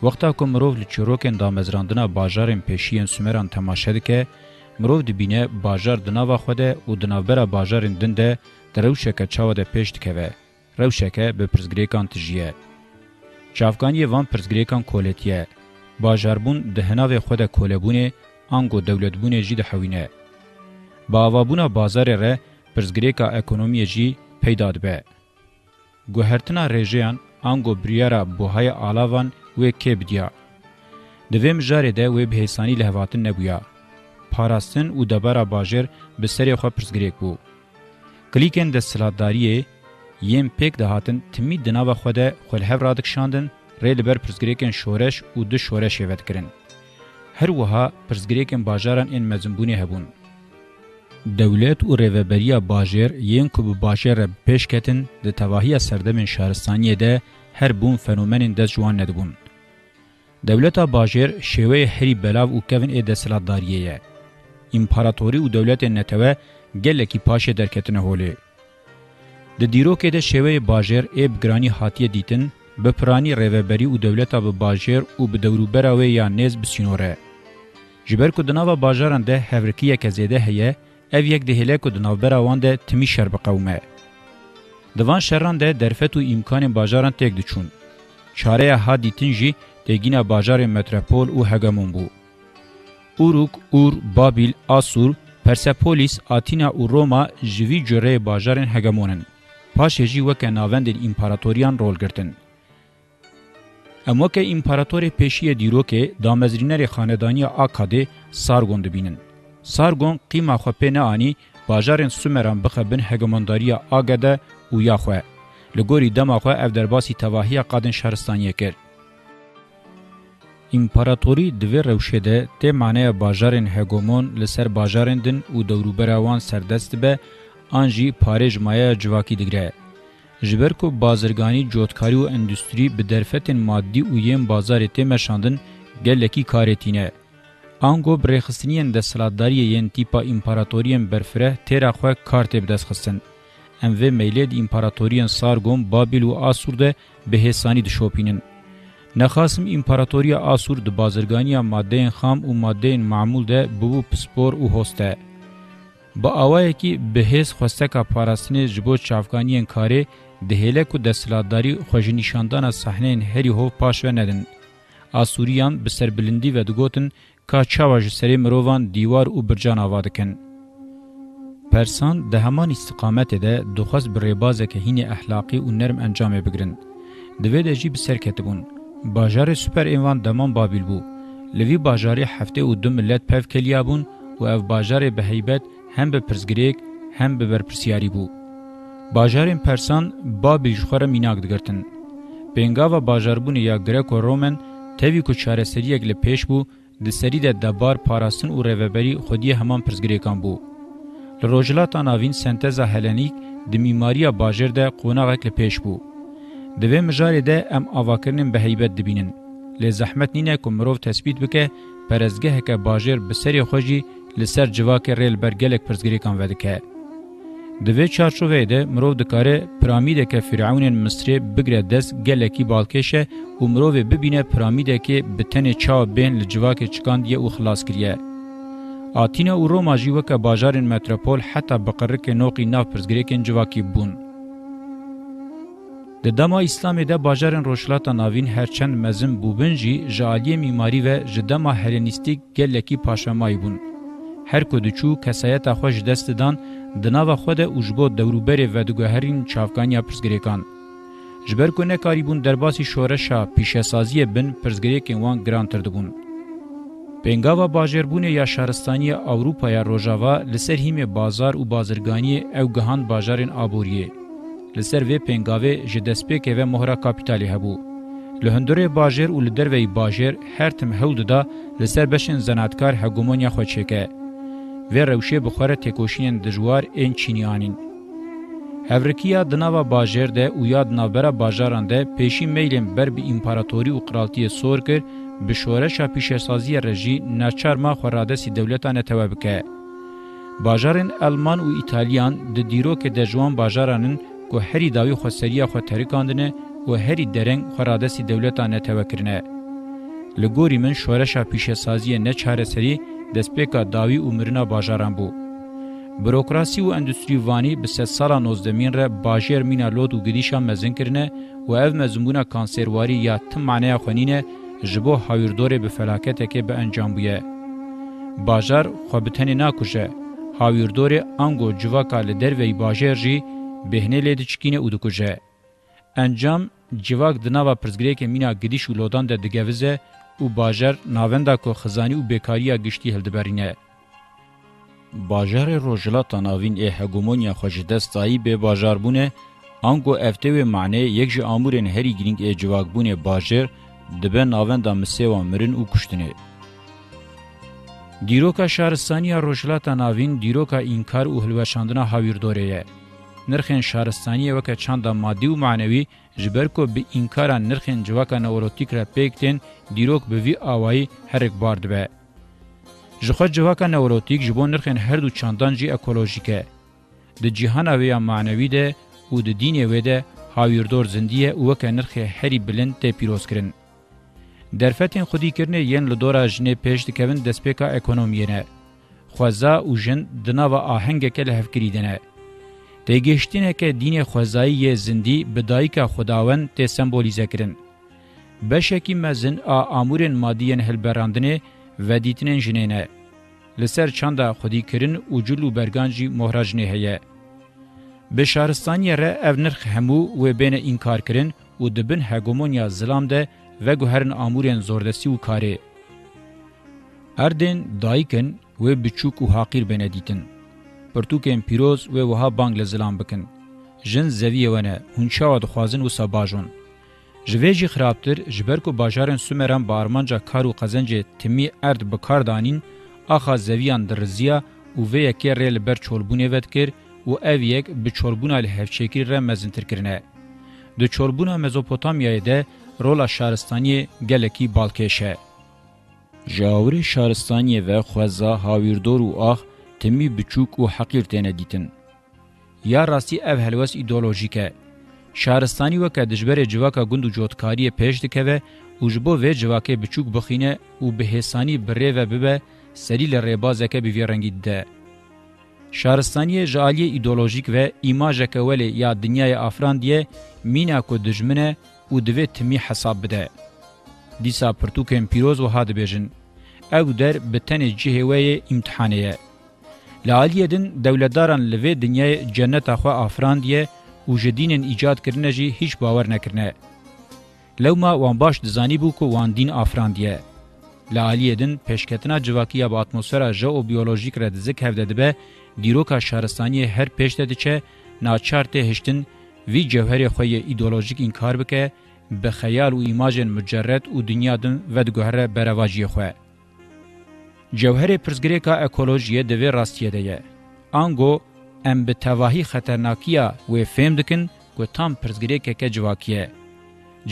Wexta ku mirov li çîrokên damezrandina bajarên pêşiyên Sümeran temaşe dike, mirov dibîne bajar di nava xwe de û di navbera bajarên din de di rewşeke çawa de pêş dikeve. Rewşeke bi pirsgirêkan tijîye. Çavkaniyê e van pirsgirêkan koletiye. باجربون ده هناوی خود کولبونه انگو دولتبونه جی ده حوینه. با آوابونا بازار ره پرزگریکا اکنومی جی پیداد به. گوهرتنا رژیان انگو بریارا بوهای آلاوان و که بدیا. دویم جاره ده و بهیسانی لحواتن نبویا. پاراستن و دبارا باجر به سری خواه پرزگریک بو. کلیکن ده سلادداریه یم پیک دهاتن تمی دناو خوده خلحف رادک شاندن ری لبر پرزگریکن شورش و دو شورش یوت کرن. هر وها پرزگریکن باجاران این مزمبونی هبون. دولت و ریوبریا باجر یین کو باجر پیش کتن د تواهی سردمن شهرستانی ده هر بون فنومنن د جوان ندبون. دولت باجر شوی هری بلاو و کوین ا د سلاداریه. امپراتوری و دولت نتوه گلکی پاشه درکتنه هولی. د دیروکې د شوی باجر ایب گرانی هاتیه دیتن به پرانی ریوبری او دولتا به باجر او به دوروبره وی یا نیز بسینوره. جبر کو دناوا باجران ده هورکیه که زیده هیه، ev yek dihêle ku di navbera wan de timî şer biqewme. Di van şeran de derfet û îmkanên bajaran têk diçûn. Çareya ha dîtin jî têgîna bajarên metropol û hegemon bû. Uruk, Ur, Babil, Asur, Persepolis, Atina û Roma ji vî cüreyê bajarên hegemonin. Paşê jî weke navendên împaratoriyan rol girtin. اموکه امپراتور پیشی دیروکه دامزرینر خاندانی آکاده سارگون دبینن. سارگون قیمه خو پنه آنی باجارن سومران بخبن هگمانداری آگده و یا خواه. لگوری دما خواه او درباسی تواهی قادن شهرستانیه کرد. امپراتوری دوی روشه ده تی معنی باجارن هگومون لسر باجارن دن و دوروبروان سردست به آنجی پارج مایه جواکی دگره. جبر کو بازرگانی جوتکاری و اندستری به درفتن مادی و یم بازار ته مشاندن گلکی کارتینه انگو برخصنین د سلاداری ین تیپا امپراتوریم برفره تیرا خو کارت بدسخصن ام و میلید امپراتورین سارگون بابل و آسور ده به هسانی د شوپینن نخاسم امپراتوریا آسور د بازرگانی ماده خام او ماده معمول ده بو پسپور او هسته با اوای کی بهس خوسته کا پاراستنی جبو چافکانین کاری د هیلک او د سلاداری خوژنشاندان صحنین هری هو پاشو ندن آسوریان به سربلندی و دگوتن کا چاواج سری مروان دیوار او برجان آوادکن پرسان ده همان استقامت ده دخواست بری بازک هین احلاقی و نرم انجام بگرن دوی ده جی بسر کتبون باجار سپر ایوان دمان بابیل بو لوی باجاری هفته او دو ملت پف کلیابون و او باجار به هیبت هم به پرزگریک هم به برپرسیاری بو باجارên Persan babê ji xwe re mînak digirtin. Pêngava bajarbûnê ya Greko-Romen tevî ku çareseriyek li pêş bû, di serî de debar parastin û rêveberî xwediyê heman pirsgirêkan bû. Li rojilata navîn senteza helenîk di mîmariya bajêr de qonaqek li pêş bû. Di vê mijarê de em avakirinên biheybet dibînin. Lê zehmet nîne ku mirov tespît bike, perezgeheke bajêr bi serê xwe jî li ser civakê rêl bergelek pirsgirêkan vedike. دوی چارچوبه ده مرو دکاره پرامید که فرعون مصری بگره دست گلکی بالکشه و مرو ببینه پرامید که بتن چا بین لجواک چکاند یه او خلاص کریه. آتینا و روما جیوه که باجارن متروپول حتی بقرک نوقی ناف پرزگریکن جواکی بون. د دما اسلامي د بازارن روشلاتا ناوین هرچند مزم بوبنجی جالی میماری و جدما هلنستیک گلکی پاشمای بون هر کو دچو کسایت خوش دست دان د ناوه خود او جبو دوروبرې و دګهرین چافکانیا پرزګریکان جبر کو نه کاریبون درباسی شورشا پیشه سازی بن پرزګریکین وان ګران تر دبون پنګاوا باجربونه یا شهرستانی اوروپا یا روجاوا لسر هیم بازار او بازرگانی او گهان باجارین ابوریه لسر و پنګاوه جدسپیک و مهره کاپیتالی هبو لهندره باجر او لدروی باجر هر تم هول ده لسر بشن زناتکار هګومونیا خو چکه و روشه بخوره تکوشین دجوار این چینیانین. هورکیا دناوا باجر ده او یاد نابره باجاران ده پیشی میلین بر بی امپراتوری و قرالتی سور کر به شورش پیشسازی رژی نچار ما خوراده سی دولتانه توابکه. باجارن المان و ایتالیان د دیرو که د جوان باجارانن کو هری داوی خو سریه خو تریکاندنه و هری درنگ خوراده سی دولتانه توکرنه. لګوري من شورش پیشسازی نه چاره سری دسپیکا داوی او مرنا باجاران بو بروکراسی و اندستری وانی به سه سالا نوزدمین ره باجر مینا لود و گدیشا مزن کرنه و او مزمبونا کانسرواری یا تم معنی خونینه جبو هاویردور به فلاکته که به انجام بویه. باجر خوابتنی ناکوشه. هاویردور انگو جواکا لدر وی باجر جی بهنه لیده چکینه او دکوشه. انجام جواک دناوا پرزگریه که مینا گدیش و لودان ده دگوزه او باجر ناوندا کو خزانی او بیکاریا گشتي هلدبرینه باجر روجلات ناوین ای هګومونیا خوجدس تای به باجر بونه انګو افتو معنی یک ژ امورن هری گرینګ ای جواک بونه باجر دبه ناوندا مسیو امرن او کوشتنه دیروکا شهرستانی روجلات ناوین دیروکا انکار او هلوشاندنه هاویردوره نرخین شهرستانی وک چاندا مادی او معنوي جبرکو به انکار نرخین جواکا نوروتیک را پیکتن دیروک به وی آوایی هرک بارد به. جخوا جواکا نوروتیک جبو نرخین هر دو چاندان جی اکولوژیکه. د جهان اویا معنوی ده او د دین اوی ده هاویردور زندیه وک نرخ هری بلند ته پیروز کرن. درفتین خودی کرنه ین لدورا جنه پیش دکوین دسپیکا اکونومیه نه. خوزا او جن دناوا آهنگه که لحف کریدنه. تیگشتینکه دین خوزایی زندی بدایکا خداوند تی سمبولیزه کرن. بشکی مزن آ آمورین مادیین هلبراندنه و دیتنین جنینه. لسر چاندا خودی کرن و جلو برگانجی مهراجنه هیه. به شهرستانی را او نرخ همو و بین اینکار کرن و دبن هگومونیا زلام ده و گوهرن آمورین زوردسی و کاره. اردن دایکن و بچوک و حاقیر بینه دیتن. پرتوکین پیروز و وها بانگ لزلام بکن جن زویه ونه هنچاو دخوازن و سباجون جویجی خرابتر جبر کو باجارن سومران بارمانجا کارو قزنج تمی ارد بکار دانین اخا زویان درزیا او و یک رل بر چولبونه ود کر او او یک به چولبونه له هفچکی ر مزنتر کرنه د چولبونه مزوپوتامیای ده رولا شهرستانی گلکی بالکشه جاوری شهرستانی و خوزا هاویردور و آخ تمی بچوک و حقیر تینه دیتن. یا راستی او هلوس ایدولوژیکه. شارستانی وکه دجبر جواکا گند و جوتکاری پیش دکوه و جبو وی جواکه بچوک بخینه و به حسانی بره و ببه سری لربازکه بیوی رنگی ده. شارستانی جالی ایدولوژیک و ایماژه که ولی یا دنیای افراندیه مینا کو دجمنه او دوی تمی حساب بده. دیسا پرتوکن پیروز و هاد بیجن. او در به تن جهوه امتحانه. لالیدن دولتداران لوی دنیای جنت اخو افراندیه او جدینن ایجاد کرنه جی هیچ باور نکرنه لوما وان باش دزانی بو کو وان دین افراندیه لالیدن پیشکتنا جواکیه با اتمسفر جو بیولوژیک رد زک هفده دبه دیروکا شهرستانی هر پیشته دچه ناچار ته هشتن وی جوهر خو ایدئولوژیک انکار بکه به خیال او ایماجن مجرد او دنیا دن ود گوهره برواجی خواه. جوهر پرزګریکا اکولوژیه د وی راستیه ده انګو ام به تواهی خطرناکیه و فهم دکن کو تام پرزګریکا کې جواکیه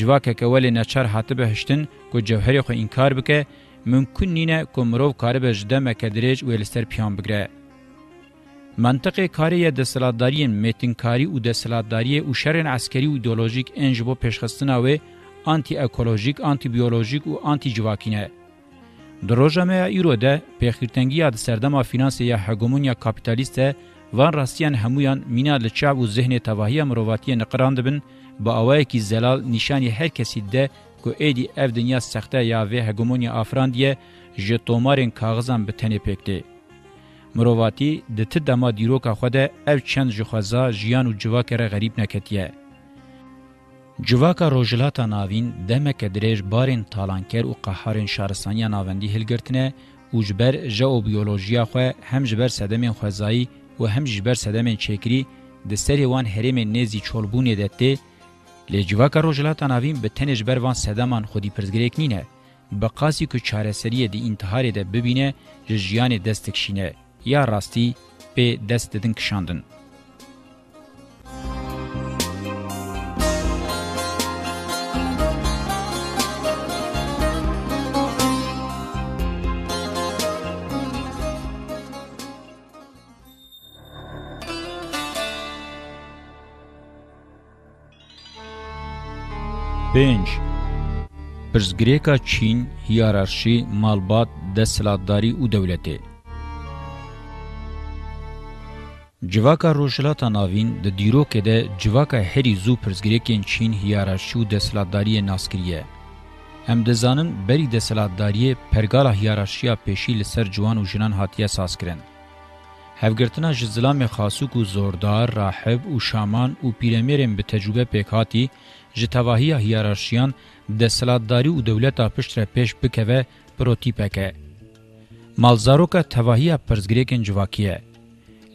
جواکه که ولی نچر حتی بهشتن کو جوهری خو انکار بکه ممکن نینه کو مروف کاری به جده مکدریج ویلستر پیان بگره. منطقه کاری دستلاتداری میتنکاری و دستلاتداری و شرن عسکری و ایدولوژیک انجبو پیشخستنه و آنتی اکولوژیک، آنتی بیولوژیک و آنتی جواکینه. دروژه مه ایرو ده پیخیرتنگی اد سردما فینانسی هګومونیا کاپیتالیست وان راستیان همویان مینا لچاب و ذهن تواهی مرواتی نقران دبن با اوای کی زلال نشانی هر کسی ده کو ایدی اف دنیا سخته یا و هګومونیا افراندیه ژ تومارن کاغذان به تنه پکته مرواتی د ته دما دیروکا خو ده اف چند ژخوازا ژیان او جواکره غریب نکتیه Civaka rojilata navîn demeke dirêj barên talanker û qeharên şaristaniya navendî hilgirtine û ji ber jeobiyolojiya xwe hem ji ber sedemên xwezayî û hem ji ber sedemên çêkirî di serê wan herêmên nêzî çolbûnê de tê lê civaka rojilata navîn bi tenê ji ber van sedeman xwedî pirzgirêk nîne bi qasî ku çareseriyê di întiharê de bibîne ji jiyanê dest dikişîne ya rastî pê dest didin kişandin پێنج پرسگرێکە چین هیارارشی مالبات دەسەلاتداری و دەولەتێ Civaka rojhilata navîn di dîrokê de civaka herî zû pirsgirêkên Çîn hiyararşî û deselatdariyê e naskiriye. Em dizanin berî deselatdariyê e pergala hiyararşiya pêşî li ser ciwan û jinan hatiye saskirin. Hevgirtina ji zilamê xasûk e û zordar, rahib û şaman û pîremêrên bi tecrübe pêk hatî ji tevahiya hiyerarşiyan desthilatdarî û dewleta pişt re pêş bikeve protîpeke. Malzaroka tevahiya pirzgirêkên civakî ye.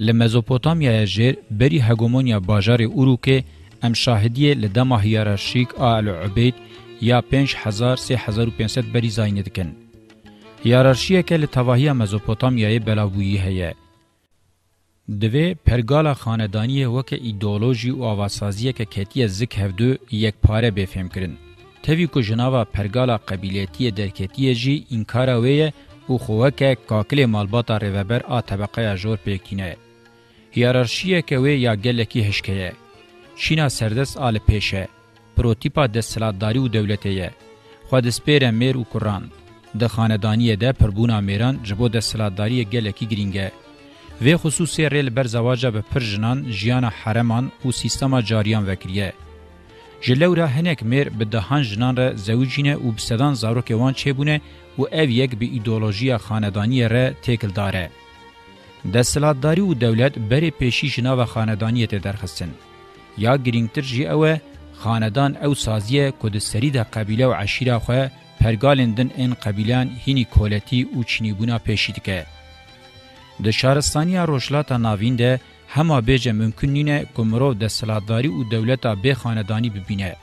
Li Mezopotamyayê jêr berî hegemonya bajarê Urûkê em şahidiyê li dema hiyerarşîk a el-Ubeyd ya 5000-3500 berî zayînê dikin. Hiyerarşiyeke li tevahiya Mezopotamyayê belavbûyî heye. دوی پرگالا خاندانی وک ایدئولوژی او اواسازی که کتی زک هفدو یک پاره بفهم کرن توی کو جناوا پرگالا قبیلیتی درکتی جی انکارا وی او خوکه کاکل مالباتا ریوبر ا طبقه جور پکینه هیرارشیه که وی یا گلکی هشکه شینا سردس آل پیشه پروتیپا د سلاداری او دولتیه خو د سپیره میر او قران د خاندانی ده پربونا میران جبو د سلاداری گلکی گرینگه و خصوصی ریل برزواجه به پرژنان جیان حرمان و سیستما جاریان وکریه. جلورا هنک میر به دهان جنان را زوجینه و بسدان زاروک وان چه بونه و او یک به ایدولوژی خاندانی را تکل داره. دستلاتداری و دولت بری پیشی جنا و خاندانیت درخستن. یا گرینگتر جی اوه خاندان او سازیه کد سری ده قبیله و عشیره خواه پرگالندن این قبیلان هینی کولتی و چنیبونا پیشی دکه. د شارستانیا روشلاتا ناوین ده هما بیجه ممکن نینه کمرو ده سلاداری و دولتا به خاندانی ببینه.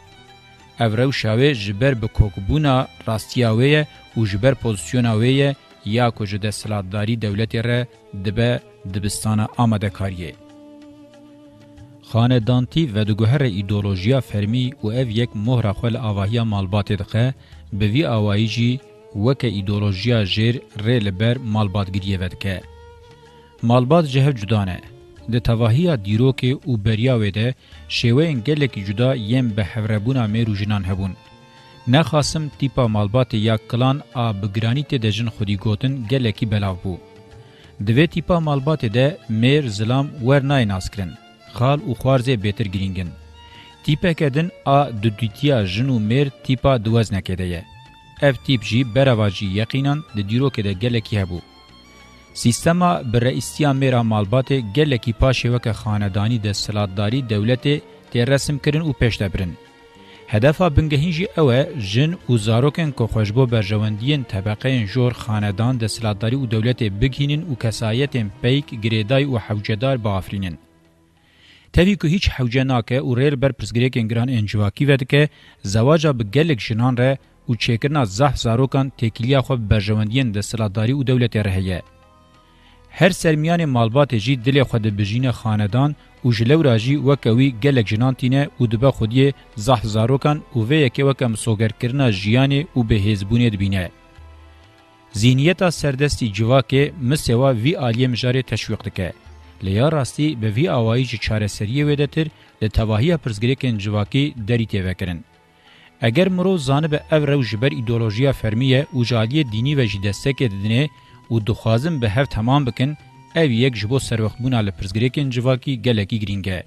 او رو شاوه جبر به کوکبونا راستیاوه و جبر پوزیسیوناوه یا کجه ده سلاداری دولتی ره دبه دبستان آمده کاریه. خاندانتی و دگوهر ایدولوژیا فرمی و او یک مهر خوال آواهی مالبات دخه به وی آواهی جی وکه ایدولوژیا جیر ری لبر مالبات گریه ودکه. مالبات جه جدانه د تواهیا دیرو کې او بریا و ده شیوه انګلک جدا یم به حربونا مې روجنان هبون نه خاصم تیپا مالبات یا کلان ا بګرانی ته د جن خودی ګوتن ګلکی بلاو بو د وی تیپا مالبات ده میر زلام ور نه ناسکرین خال او خوارزه بهتر ګرینګن تیپه کدن ا د دوتیا جنو میر تیپا دوز نه کده اف تیپ جی براواجی یقینا د دیرو کې د ګلکی هبو سیستما برئیسیا میرا مالباتê gelekî paşê weke xanedanî de silatdarî dewletê tê resim kirin û pêşdebrin. Hedefa bingehîn jî ew e jin û zarokên ku xweşbo berjewendiyên tebeqeyên jor xanedan de silatdarî û dewletê bigihînin û kesayetên peyk, girêday û hewcedar biafrînin. Tevî ku hîç hewce nake û rêl ber pirsgirêkên giran ên civakî vedike, zewaca bi gelek jinan re û çêkirina zeh zarokan têkiliya xwe bi berjewendiyên de silatdarî û dewletê re heye. هر سرمیان مالبات جی دل خود بجین خاندان او جلو راجی وکوی گلک جنان تینه او دبه خودی زح زاروکان او وی یکی وکم سوگر کرنا جیان او به هزبونه دبینه. زینیتا سردستی جواکه مسوا وی آلیه مجاره تشویق دکه. لیا راستی به وی آوائی جی چاره سریه ویده تر لتواهی پرزگریکن جواکی دری تیوه کرن. اگر مرو زانه به او رو جبر ایدولوژیا فرمیه او جالیه دینی و جی دسته که ددنه û dixwazin bi hev temam bikin, ev yek ji bo serwextbûna li pirsgirêkên civakî gelekî girîng e.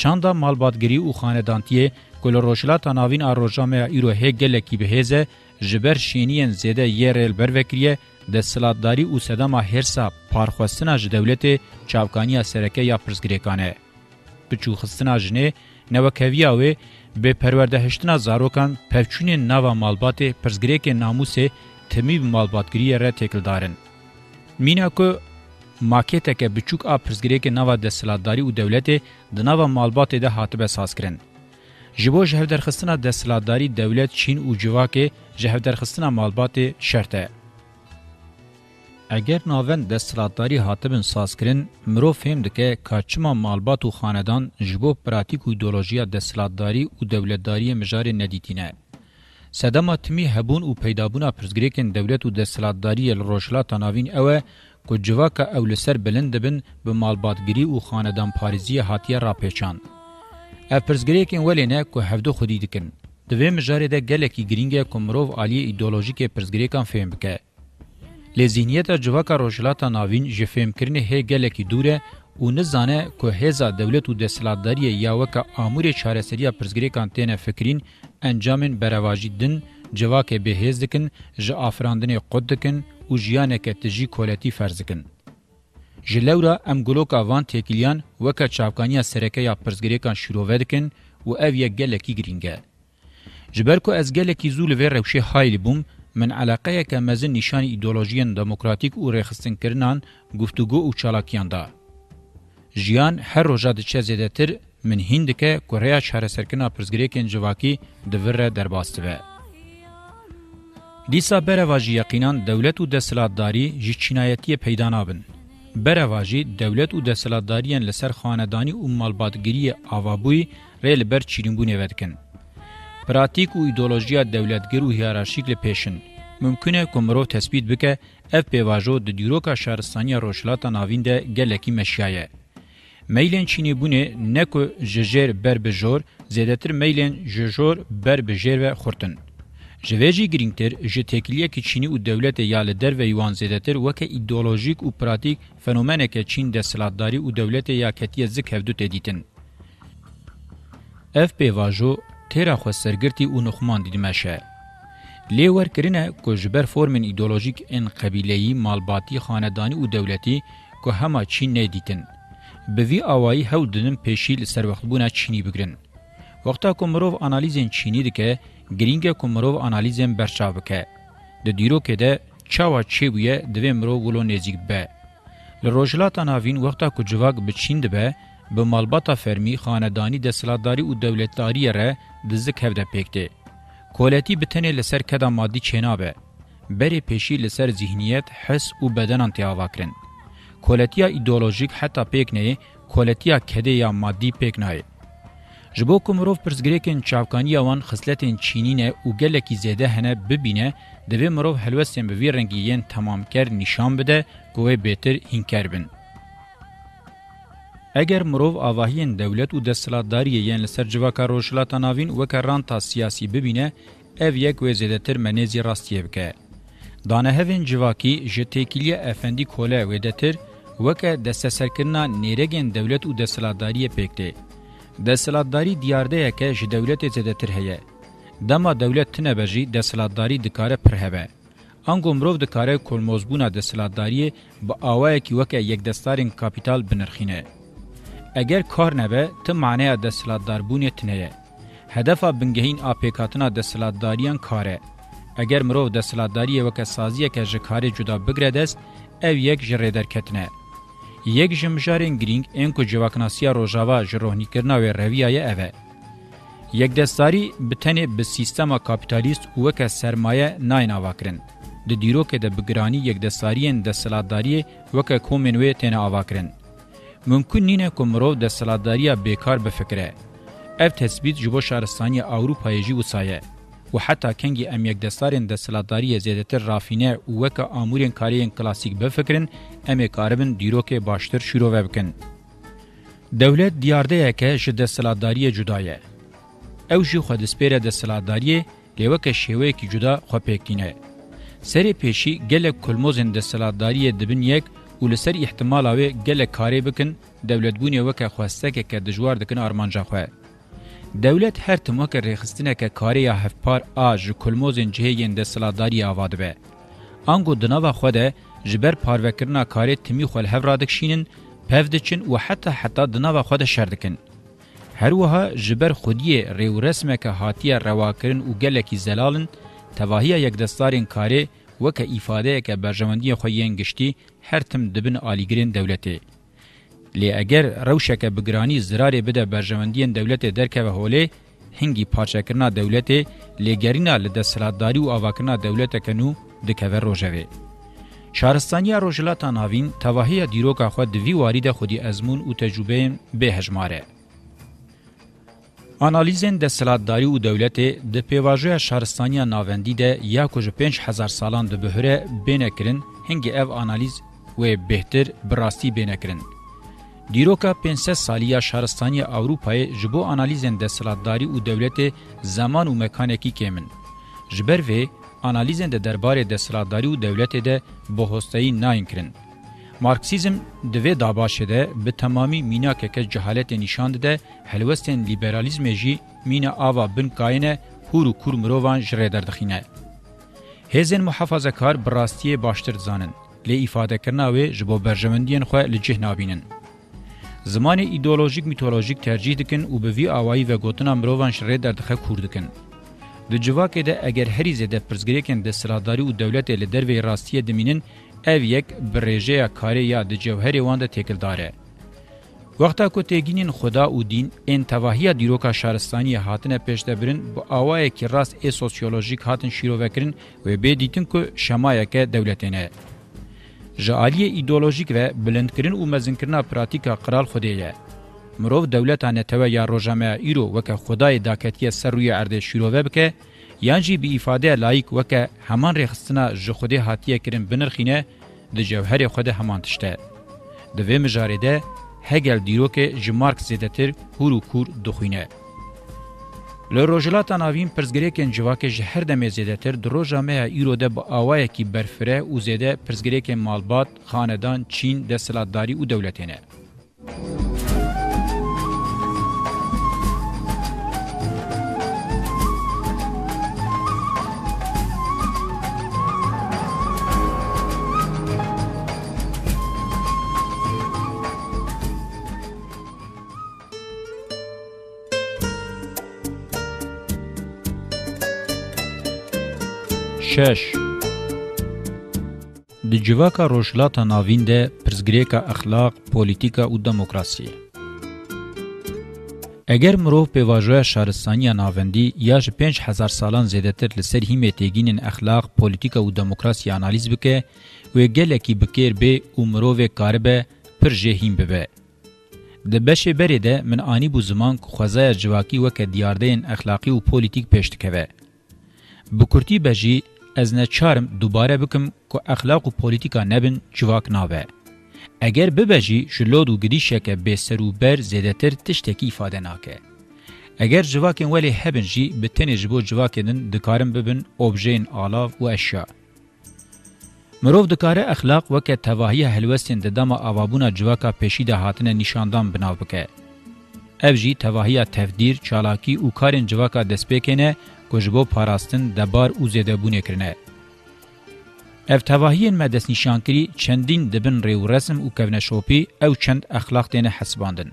Çanda malbatgirî û xanedantiyê ku li rojhilata navîn a rojameya îro hê gelekî bihêze, ji ber şîniyên zêde yê rêl bervekiriye de silatdarî û sedama hêrsa parxwestina ji dewletê çavkaniya sereke ya pirsgirêkan e. Biçûxistina jinê, newkeviya wê bê perwerdehiştina zarokan pevçûnên nava malbatê pirsgirêkên namûsê temî malbatgiriyê re têkildarin. Mîna ku maketeke biçûk a pirsgirêkê nava desthilatdarî û dewletê di nava malbatê de hatibe sazkirin. Ji bo jehevderxistina desthilatdarî dewlet Çîn û civakê jehevderxistina malbatê şert e. Eger navên desthilatdarî hatibin sazkirin, mirov fêm dike ka çima malbat û xanedan ji bo pratik û ideolojiya desthilatdarî û dewletdariyê mijarê nedîtîne. سدما تمی هبون او پیدابونا پرزګریکن دولت او د سلادتداری روشلا تناوین اوه کو جواکا او لسر بلند بن به مالباتګری او خاندان پاریزی هاتیه را پیچان اف پرزګریکن ولینه کو هفدو خودی دکن د وې مجارې د ګلکی ګرینګ کومروف عالی ایدئولوژیک پرزګریکن فهم بکې له ذهنیت جواکا روشلا تناوین ژ فهم کرنه هې ګلکی دوره و نزانه که هزا دولت و دستلاتداریه یا وکا آمور چارسریه پرزگریکان تینه فکرین انجامن برواجی دن جواکه بهیز دکن جا آفراندن قد دکن و جیانکه تجی کولتی فرز دکن. جلورا ام گلوکا وان تکیلیان وکا چاپکانیا سرکه یا پرزگریکان شروع دکن و او یک گلکی گرینگه. جبر کو از گلکی زول و روشه هایل بوم من علاقه که مزن نشان ایدولوژیان دموکراتیک و رخصتن کرنان گفتگو و چالاکیان ده. جیان هر روزا د چه زیاتر من هند کې کوریا شهر سرکنا پرزګری کې جواکی د وره درباستوه دیسا برواجی یقینان دولت او د سلادتداری جی چینایتی پیدا نابن برواجی دولت او د سلادتداریان لسر خاندانی او مالباتګری اوابوی ریل بر چینبونه ودکن پراتیک او ایدئولوژیا دولتګر او هیرارشیک له پیشن ممکنه کومرو تثبیت بکه اف پیواژو د دیروکا شهرستانی روشلاتا ناوین ده ګلکی مشیایه میلین چینی بونه نکو ججر بر بجور زیدتر میلین ججور بر بجر و خورتن. جویجی گرینگتر جه تکلیه که چینی و دولت یال در و یوان زیدتر وکه ایدولوژیک و پراتیک فنومنه که چین دستلاتداری و دولت یاکتی زک هفدو تدیتن. اف پیواجو تیرا خو سرګرتی او نخمان دي مشه لیور کرینه کو جبر فورمن ایدئولوژیک ان قبیلهی مالباتی خاندانی او دولتي کو هما چین نه دیتن بوی آوائی هودنن پیشی لسر وقت بونا چینی بگرن. وقتا کمروف انالیزین چینی دکه گرینگ کمروف انالیزین برچاو بکه. ده دیرو که ده چاوا چه بویه دوی مرو ولو نزیگ به. لروجلات اناوین وقتا کجواک به چین ده به به مالباتا فرمی خاندانی ده سلاداری و دولتداری ره دزدک هفته پیکده. کولتی بتنه لسر کدا مادی چنابه. بری پیشی لسر ذهنیت، حس و بدن انتیاوا کرند. کولتیا ایدئولوژیک حتی پک نه کولتیا کده یا مادی پک نه جبو کومروف پرزګریکن چاوکانی وان خصلتین چینینه او گلکی زیده هنه ببینه د وی مروف حلوسن به ویرنګیین تمام کر نشان بده کوه بهتر انکار بن اگر مروف آواهین دولت او دستلاتداری یین لسر جوا کاروشلا تناوین و کران تا سیاسی ببینه اف یک وزیده تر منیزی راستیه بکه دانه هفین جواکی جتیکیلی افندی کوله ویده تر وکه دستسرکرنا نیرگین دولت او دستلاداری پکته دستلاداری دیارده یکه ژ دولت زده تر هه دما دولت تنه بجی دستلاداری دکاره پرهبه انګو مرو د کارې کولموزبونه د سلادتاری په اوای کې وکه یک دستارین کپیټال بنرخینه اگر کار نه به ته معنی د سلادتاربونه تنه هدف بنګهین اپیکاتنا د سلادتاریان کاره اگر مرو د سلادتاری وکه سازیه کې ژکارې جدا بګره دست او یک ژریدر کتنه یک جمجارین گرینگ این کو جواکناسیا روژاوا جروهنی کرنا و رویای اوه. یک دستاری بتنه به سیستما کپیتالیست وکه سرمایه ناین آواکرن. د دیرو کې د بګرانی یک دستاریین د سلاداری وکه کومنوی تنه آواکرن. ممکن نینه کومرو د سلاداریا بیکار بفکره. اف تثبیت جبو شهرستانی اوروپایجی وسایه. و حتی کنگی ام یک دستارین د سلاداری زیاتر رافینه او وک امورین کارین کلاسیک به فکرین ام کاربن دیروک باشتر شروع وبکن دولت دیارده یک ش د سلاداری جدایه او جو خود سپیره د سلاداری لوک شیوه کی جدا خو پکینه سری پیشی گله کلموزن د سلاداری دبن یک او لسر احتمال او گله کاری بکن دولت بونی وک خواسته ک د جوار دکن ارمانجا خو Devlet her timokê rêxistineke kariya hevpar a ji kulmozên cihêyên desthilatdariyê ava dibe. Ango di nava xwe de ji ber parvekirina karê timî xwe li hev radikşînin, pev diçin û heta heta di nava xwe de şer dikin. Her wiha ji ber xudiyê rêwresmeke hatiye rewakirin û gelekî zelalin, tevahiya yekdestarên karê weke îfadeyeke berjewendiyê xwe yên giştî her tim dibin alîgirên dewletê. لی اگر روشک بگرانی زرار بده برجمندین دولت درکه و هوله هنگی پاچکرنا دولت لگرینا لده سلادداری و آواکرنا دولت کنو دکوه روژوه. شارستانی روژلاتان هاوین تواهی دیروکا خود دوی وارید خودی ازمون و تجربه به هجماره. انالیزن د سلادتداری او دولت د پیواژوی شهرستانیا ناوندی ده یا کوج 5000 سالان د بهره بینکرین هنګ اف انالیز و بهتر براستی بینکرین دیروکا 500 سالیه شهرستانی اوروپای جبو انالیزن دستلاتداری او دولت زمان و مکانکی کمن جبر و انالیزن ده درباره دستلاتداری او دولت ده بهوستایی ناین کرن مارکسیزم دوی داباشه ده به تمامی مینا که جهالت نشاند ده هلوستن لیبرالیزم جی مینا آوا بن کاینه هورو کور مروان جره دردخینه. هزین محافظه کار براستی باشتر زانن لی ایفاده کرناوی جبو برجمندین خواه لجه نابینن. زمان ایدئولوژیک میتولوژیک ترجیح دکن او به وی اوایی و گوتنا مروان شری در دخه کور دکن د جواکې د اگر هری زده پرزګریکن د سلاداری او دولت له دروي راستي دمینن اف یک برېژه کاری یا د جوهری وانده تکلداره وقتا کو تگینین خدا او دین ان توهیه دیروکا شارستانی هاتنه پشته برین بو اوای کی راست ای سوسیولوژیک هاتن شیرو وکرین و به دیتن کو شمایکه دولتینه جالی ایدئولوژیک و بلندکرین او مزنکرنا پراتیکا قرال خودیه مرو دولتانه ته یا روجمه ایرو وک خدای داکتی سروی ارد شیروه بک یانجی به ifade لایک وک همان رخصتنا ژ خودی هاتیه کریم بنرخینه د جوهر خود همان تشته د و مجارده هگل دیرو که ژ مارکس زدتر هورو کور دخوینه له روجلاتا ناوین پرزګریکن جواکه جهر د مزیدتر دروجه مه ایروده با اوای کی برفره او زده پرزګریکن مالبات خاندان چین د سلطداری او دولتینه 6 Di civaka rojhilata navîn de pirzgirêka exlaq, polîtîka û demokrasiyê. Eger mirov pêvajoya şaristaniya navendî ya ji pênc hezar salan zêdetir li ser hîmê têgînên exlaq, polîtîka û demokrasiyê analîz bike wê gelekî bikêr bê û mirovê karibe pir jê hîn bibe. Di beşê berê de min anî bû ziman ku xwezaya civakî weke diyardeyên exlaqî û polîtîk pêş dikeve. Bi kurtî bejî ez neçarım dubare bikim ku exlaq û polîtîka nebin civak nabe. Eger bibe jî ji lod û girîşeke bêser û ber zêdetir tiştekî îfade nake. Eger civakên welê hebin jî bi tenê ji bo civakê din dikarin bibin objeyên alav û eşya. Mirov dikare exlaq weke tevahiya helwestên di dema avabûna civaka pêşî de hatine nîşandan binav bike. Ev jî tevahiya tevdîr, çalakî û karên civaka destpêkêne کجبو پاراستن دبار او زده بونه کرنه. اف تواهیین مدس نشان کری چندین دبن ریو رسم او کونه شوپی او چند اخلاق دینه حسباندن.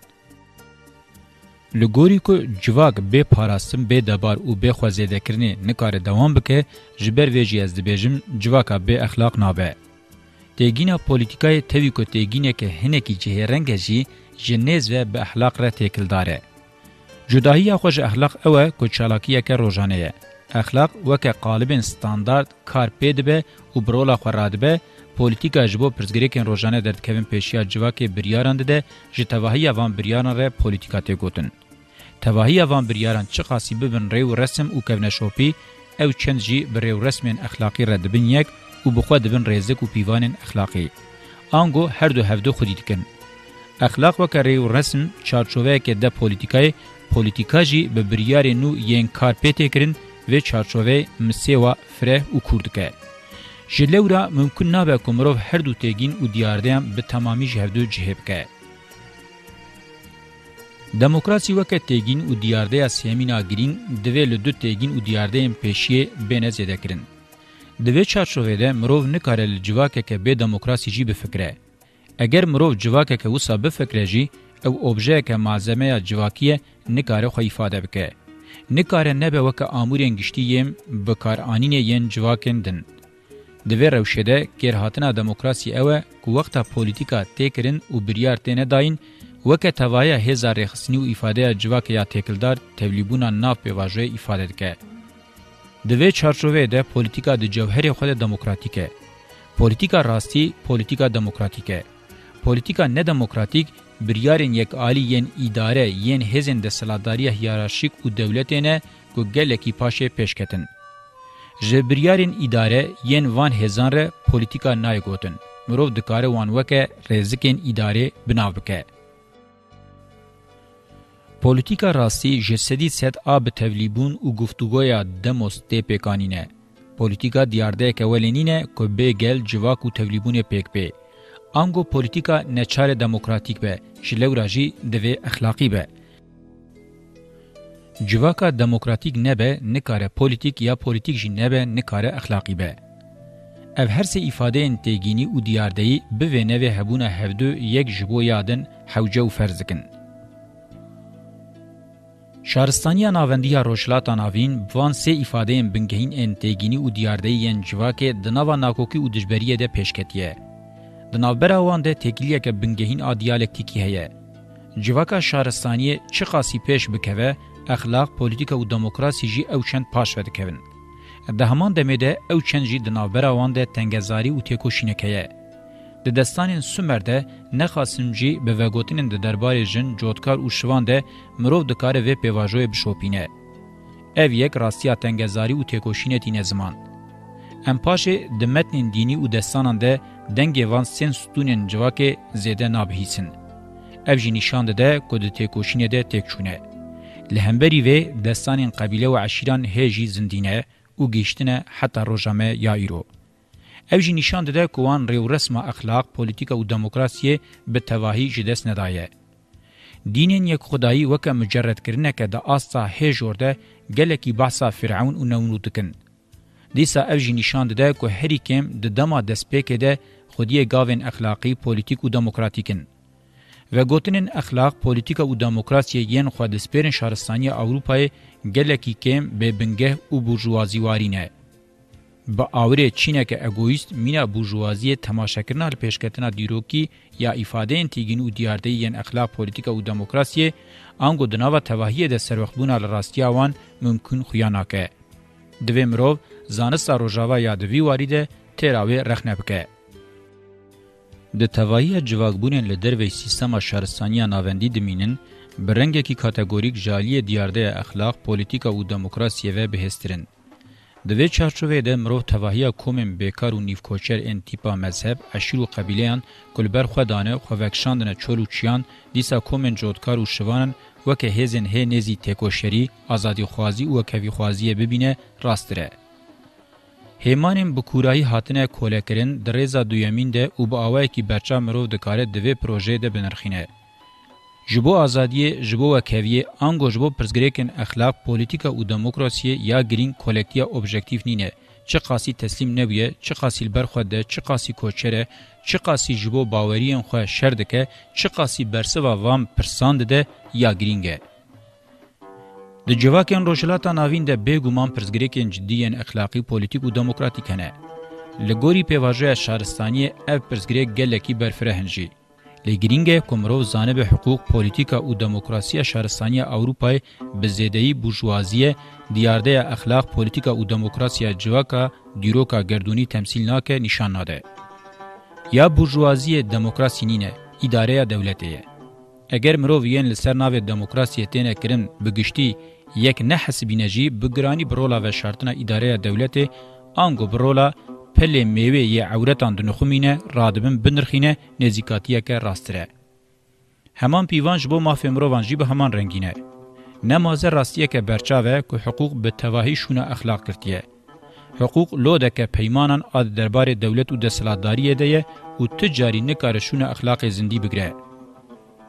لګوري کو جواک به پاراستم به دبار او به خوازیده کرنی نکاره دوام بکه جبر ویجی از دبیجم جواکا به اخلاق نابه. تګینا پولیټیکای توی کو تګینه که هنه کی جهرنګ جی جنیز و به اخلاق را تکل داره. جداهی خوش اخلاق اوه کو چالاکیه که روزانه اخلاق وک قالب ستاندارد کار پید به او برولا خوراد به پولیتیکا جبو پرزګریکن روزانه درد کوین پیشیا جواکه بریارند ده جتواهی وان بریاران ر پولیتیکا ته گوتن تواهی وان بریاران چه خاصی ببن ریو رسم او کونه شوپی او چند جی بریو رسمن اخلاقی رد بن یک او بخو دبن رزق او پیوانن اخلاقی انګو هر دو هفدو خودی دکن اخلاق وک ریو رسم چارچوبه کې د پولیتیکای پولیتیکاجی به بریار نو یین کارپیته کرن و چارچوه مسیوا فره و کوردکه. جلورا ممکن نابه کمروف هر دو تیگین و دیاردهیم به تمامی جهدو جهب که. دموکراسی وکه تیگین و دیارده سیمینا گرین دوی لدو تیگین و دیاردهیم پیشیه بینه زیده کرن. دوی چارچوه ده مروف نکاره لجواکه که به دموکراسی جی بفکره. اگر مروف جواکه که وسا بفکره جی، او اوبژه که مازمه جواکیه نکاره خو ifade بکه نکاره نه به وک امورین گشتیم به کار انینه ین جواکندن د وی روشده کیر هاتنه دموکراسی اوه کو وخته پولیټیکا تکرین او بریار تنه داین وک توایا هزار رخصنی او ifade جواک یا تکلدار تبلیبونا ناف به واژه ifade که د وی چارچوبه ده پولیټیکا د جوهر خو دموکراتیکه پولیټیکا راستي پولیټیکا دموکراتیکه Politika nedemokratik biryarên yekalî yên îdare yên hêzên de siladariya hiyerarşîk û dewletê ne ku gelekî paşê pêşketin. Ji biryarên îdare yên van hêzan re politika nayê gotin. Mirov dikare wan weke rêzikên îdarê binav bike. Politika rastî ji sedî sed a bi tevlîbûn û guftugoya demos tê pêkanîne. Politika diyardeyeke welênîne ku bê gel civak û tevlîbûnê pêk pê. Pe. انګو پولیټیکا نچار دموکراتیک به شلو راجی د وی اخلاقی به جواکا دموکراتیک نه به نکاره پولیټیک یا پولیټیک جی نه به نکاره اخلاقی به ev her se ifadeyên têgînî û diyardeyî bi vê nevê hebûna hevdû yek ji bo yadin hewce û ferz dikin. Şaristaniya navendiya Rojhilata Navîn van sê ifadeyên bingehîn ên têgînî û diyardeyî yên civakê di nava nakokî û dijberiyê de pêşketiye. د نوبره وان د تکلیه بنګهین ا دیالکتیکی هه جواکا شارستانی چی خاصی پیش بکوه اخلاق پولیټیکا او دموکراسي جی او چند پاش ود کوین د همان دمه او چند جی د نوبره وان د تنگزاری او تکوشینکه د دستانین سومر ده نه خاصمجی به وګوتین د دربار جن جوتکار او شوان ده مرو د کار و پیواژو بشوپینه اف یک راستیا تنگزاری او تکوشینه تین زمان ام پاشه د متن دینی او دستانان ده دنګي وان سن ستونین جواکه زیده نابهیسن اف جی نشان ده کو د تکوشینه ده تکشونه لهمبری و دستانین قبیله و عشیران هجی زندینه او گیشتنه حتی روجامه یا ایرو اف جی نشان ده کو وان ریو رسم اخلاق پولیټیکا او دموکراسی به تواهی جدس ندایه دینین یک خدایی وک مجرد کرنه که د آسا هجورده گلکی بحثا فرعون او نمرود کن دیسا اف جی نشان ده کو هریکم د دما دسپیکه ده خودی گاوین اخلاقی پولیتیک و دموکراتیکن و گوتنین اخلاق پولیتیک و دموکراسی یین خود سپرین شهرستانی اوروپای گلکی کم به بنگه و بورژوازی وارینه با آوره چینه که اگویست مینا بورژوازی تماشاکرنا لپیشکتنا دیروکی یا ایفاده انتیگین و دیارده یین اخلاق پولیتیک و دموکراسی آنگو دناوا تواهیه ده سروخبونا لراستیاوان ممکن خویاناکه دوی مروف زانست روژاوا یا دوی واریده تیراوی رخنه بکه د توایی جواکبونن له دروي سیستم شهرستانیا ناوندی دمینن برنګه کی کټګوریک جالی دیارده اخلاق پولیټیکا او دموکراسي و بهسترن د وی چارچوې د مرو توهیا کوم بیکار او نیو کوچر ان تیپا مذهب اشیر او قبیلهان کلبر خو دانه خو وکشاندنه چولو چیان دیسا کوم جوړکار او شوانن وکه هزن هې نزی تکوشری ازادي خوازی او کوي خوازی ببینه راستره هیمانین بکورایی هاتنه کولکرین در ریزا دویمین ده او با آوائی که برچا مروف دکاره دوی پروژه ده بنرخینه. جبو آزادیه جبو و کویه آنگو جبو پرزگریکن اخلاق پولیتیکا و دموکراسیه یا گرین کولکتیا اوبژکتیف نینه. چه قاسی تسلیم نبیه، چه قاسی البرخواد ده، چه قاسی کوچره، چه قاسی جبو باوریان خواه شردکه، چه قاسی برسه و وام پرساند ده یا گرینگه. د جواکن روشلاتا ناوین د بیګومان پرزګریکن جدیین اخلاقی پولیټیک او دموکراتیک نه لګوري په واژه شهرستاني اف پرزګریک ګلکی برفرهنجی لګرینګ کومرو زانه به حقوق پولیټیکا او دموکراسي شهرستاني اوروپای بزیدهی بورژوازی دیارده اخلاق پولیټیکا او دموکراسي جواکا دیروکا گردونی تمثيل ناکه نشان ناده یا بورژوازی دموکراسی نینه اداره دولتیه اگر مروویین لسر ناوی دموکراسی تینه کرن بگشتی یک نه حسبینجی بگرانی برولا و شرطنا اداره دولت آنگو برولا پل میوه ی عورتان دنخومینه رادبن بنرخینه نزیکاتیه که راستره. همان پیوانج بو مافی مروانجی به همان رنگینه. نمازه راستیه که برچاوه که حقوق به تواهی شونه اخلاق کرتیه. حقوق لوده که پیمانان آد دربار دولت و دسلاتداریه ده و تجاری نکارشونه اخلاق زندی بگره.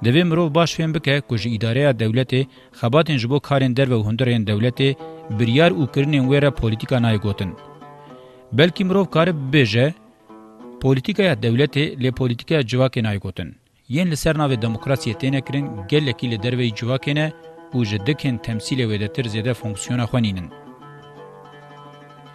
دوی مرو باش فهم بکه کو جی اداره دولت خباتن جبو کارن در و هندرین دولت بریار او کرنن وره پولیټیکا نه گوتن بلکې مرو کار بهجه پولیټیکا دولت له پولیټیکا جواک نه گوتن یین لسر ناو دموکراسی تنه کرن گله کې له دروي جواک نه او جدکن تمثيل و د تر زده فونکسیون خونینن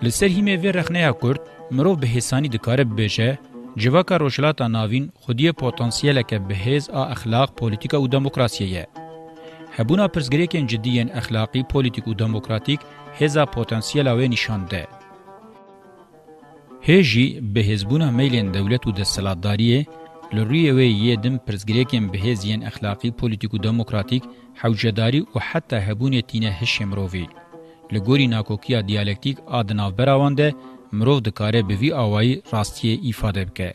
لسر هیمه ور رخنه کورد مرو به حسانی د کار بهجه جواکا روشلاتا ناوین خودی پوتانسیل که بهیز آ اخلاق پولیتیکا و دموکراسیه هبونا پرزگریکن جدیین اخلاقی پولیتیک و دموکراتیک هزا پوتانسیل آوه نشانده. هجی به هزبونا میلین دولت و دستلاتداریه لروی وی یدم پرزگریکن به هزین اخلاقی پولیتیک و دموکراتیک حوجداری و حتی هبون تینه هشمرووی. لگوری ناکوکیا دیالکتیک آدناو براوانده مرو د کارې به وی اوای راستي ifade بکې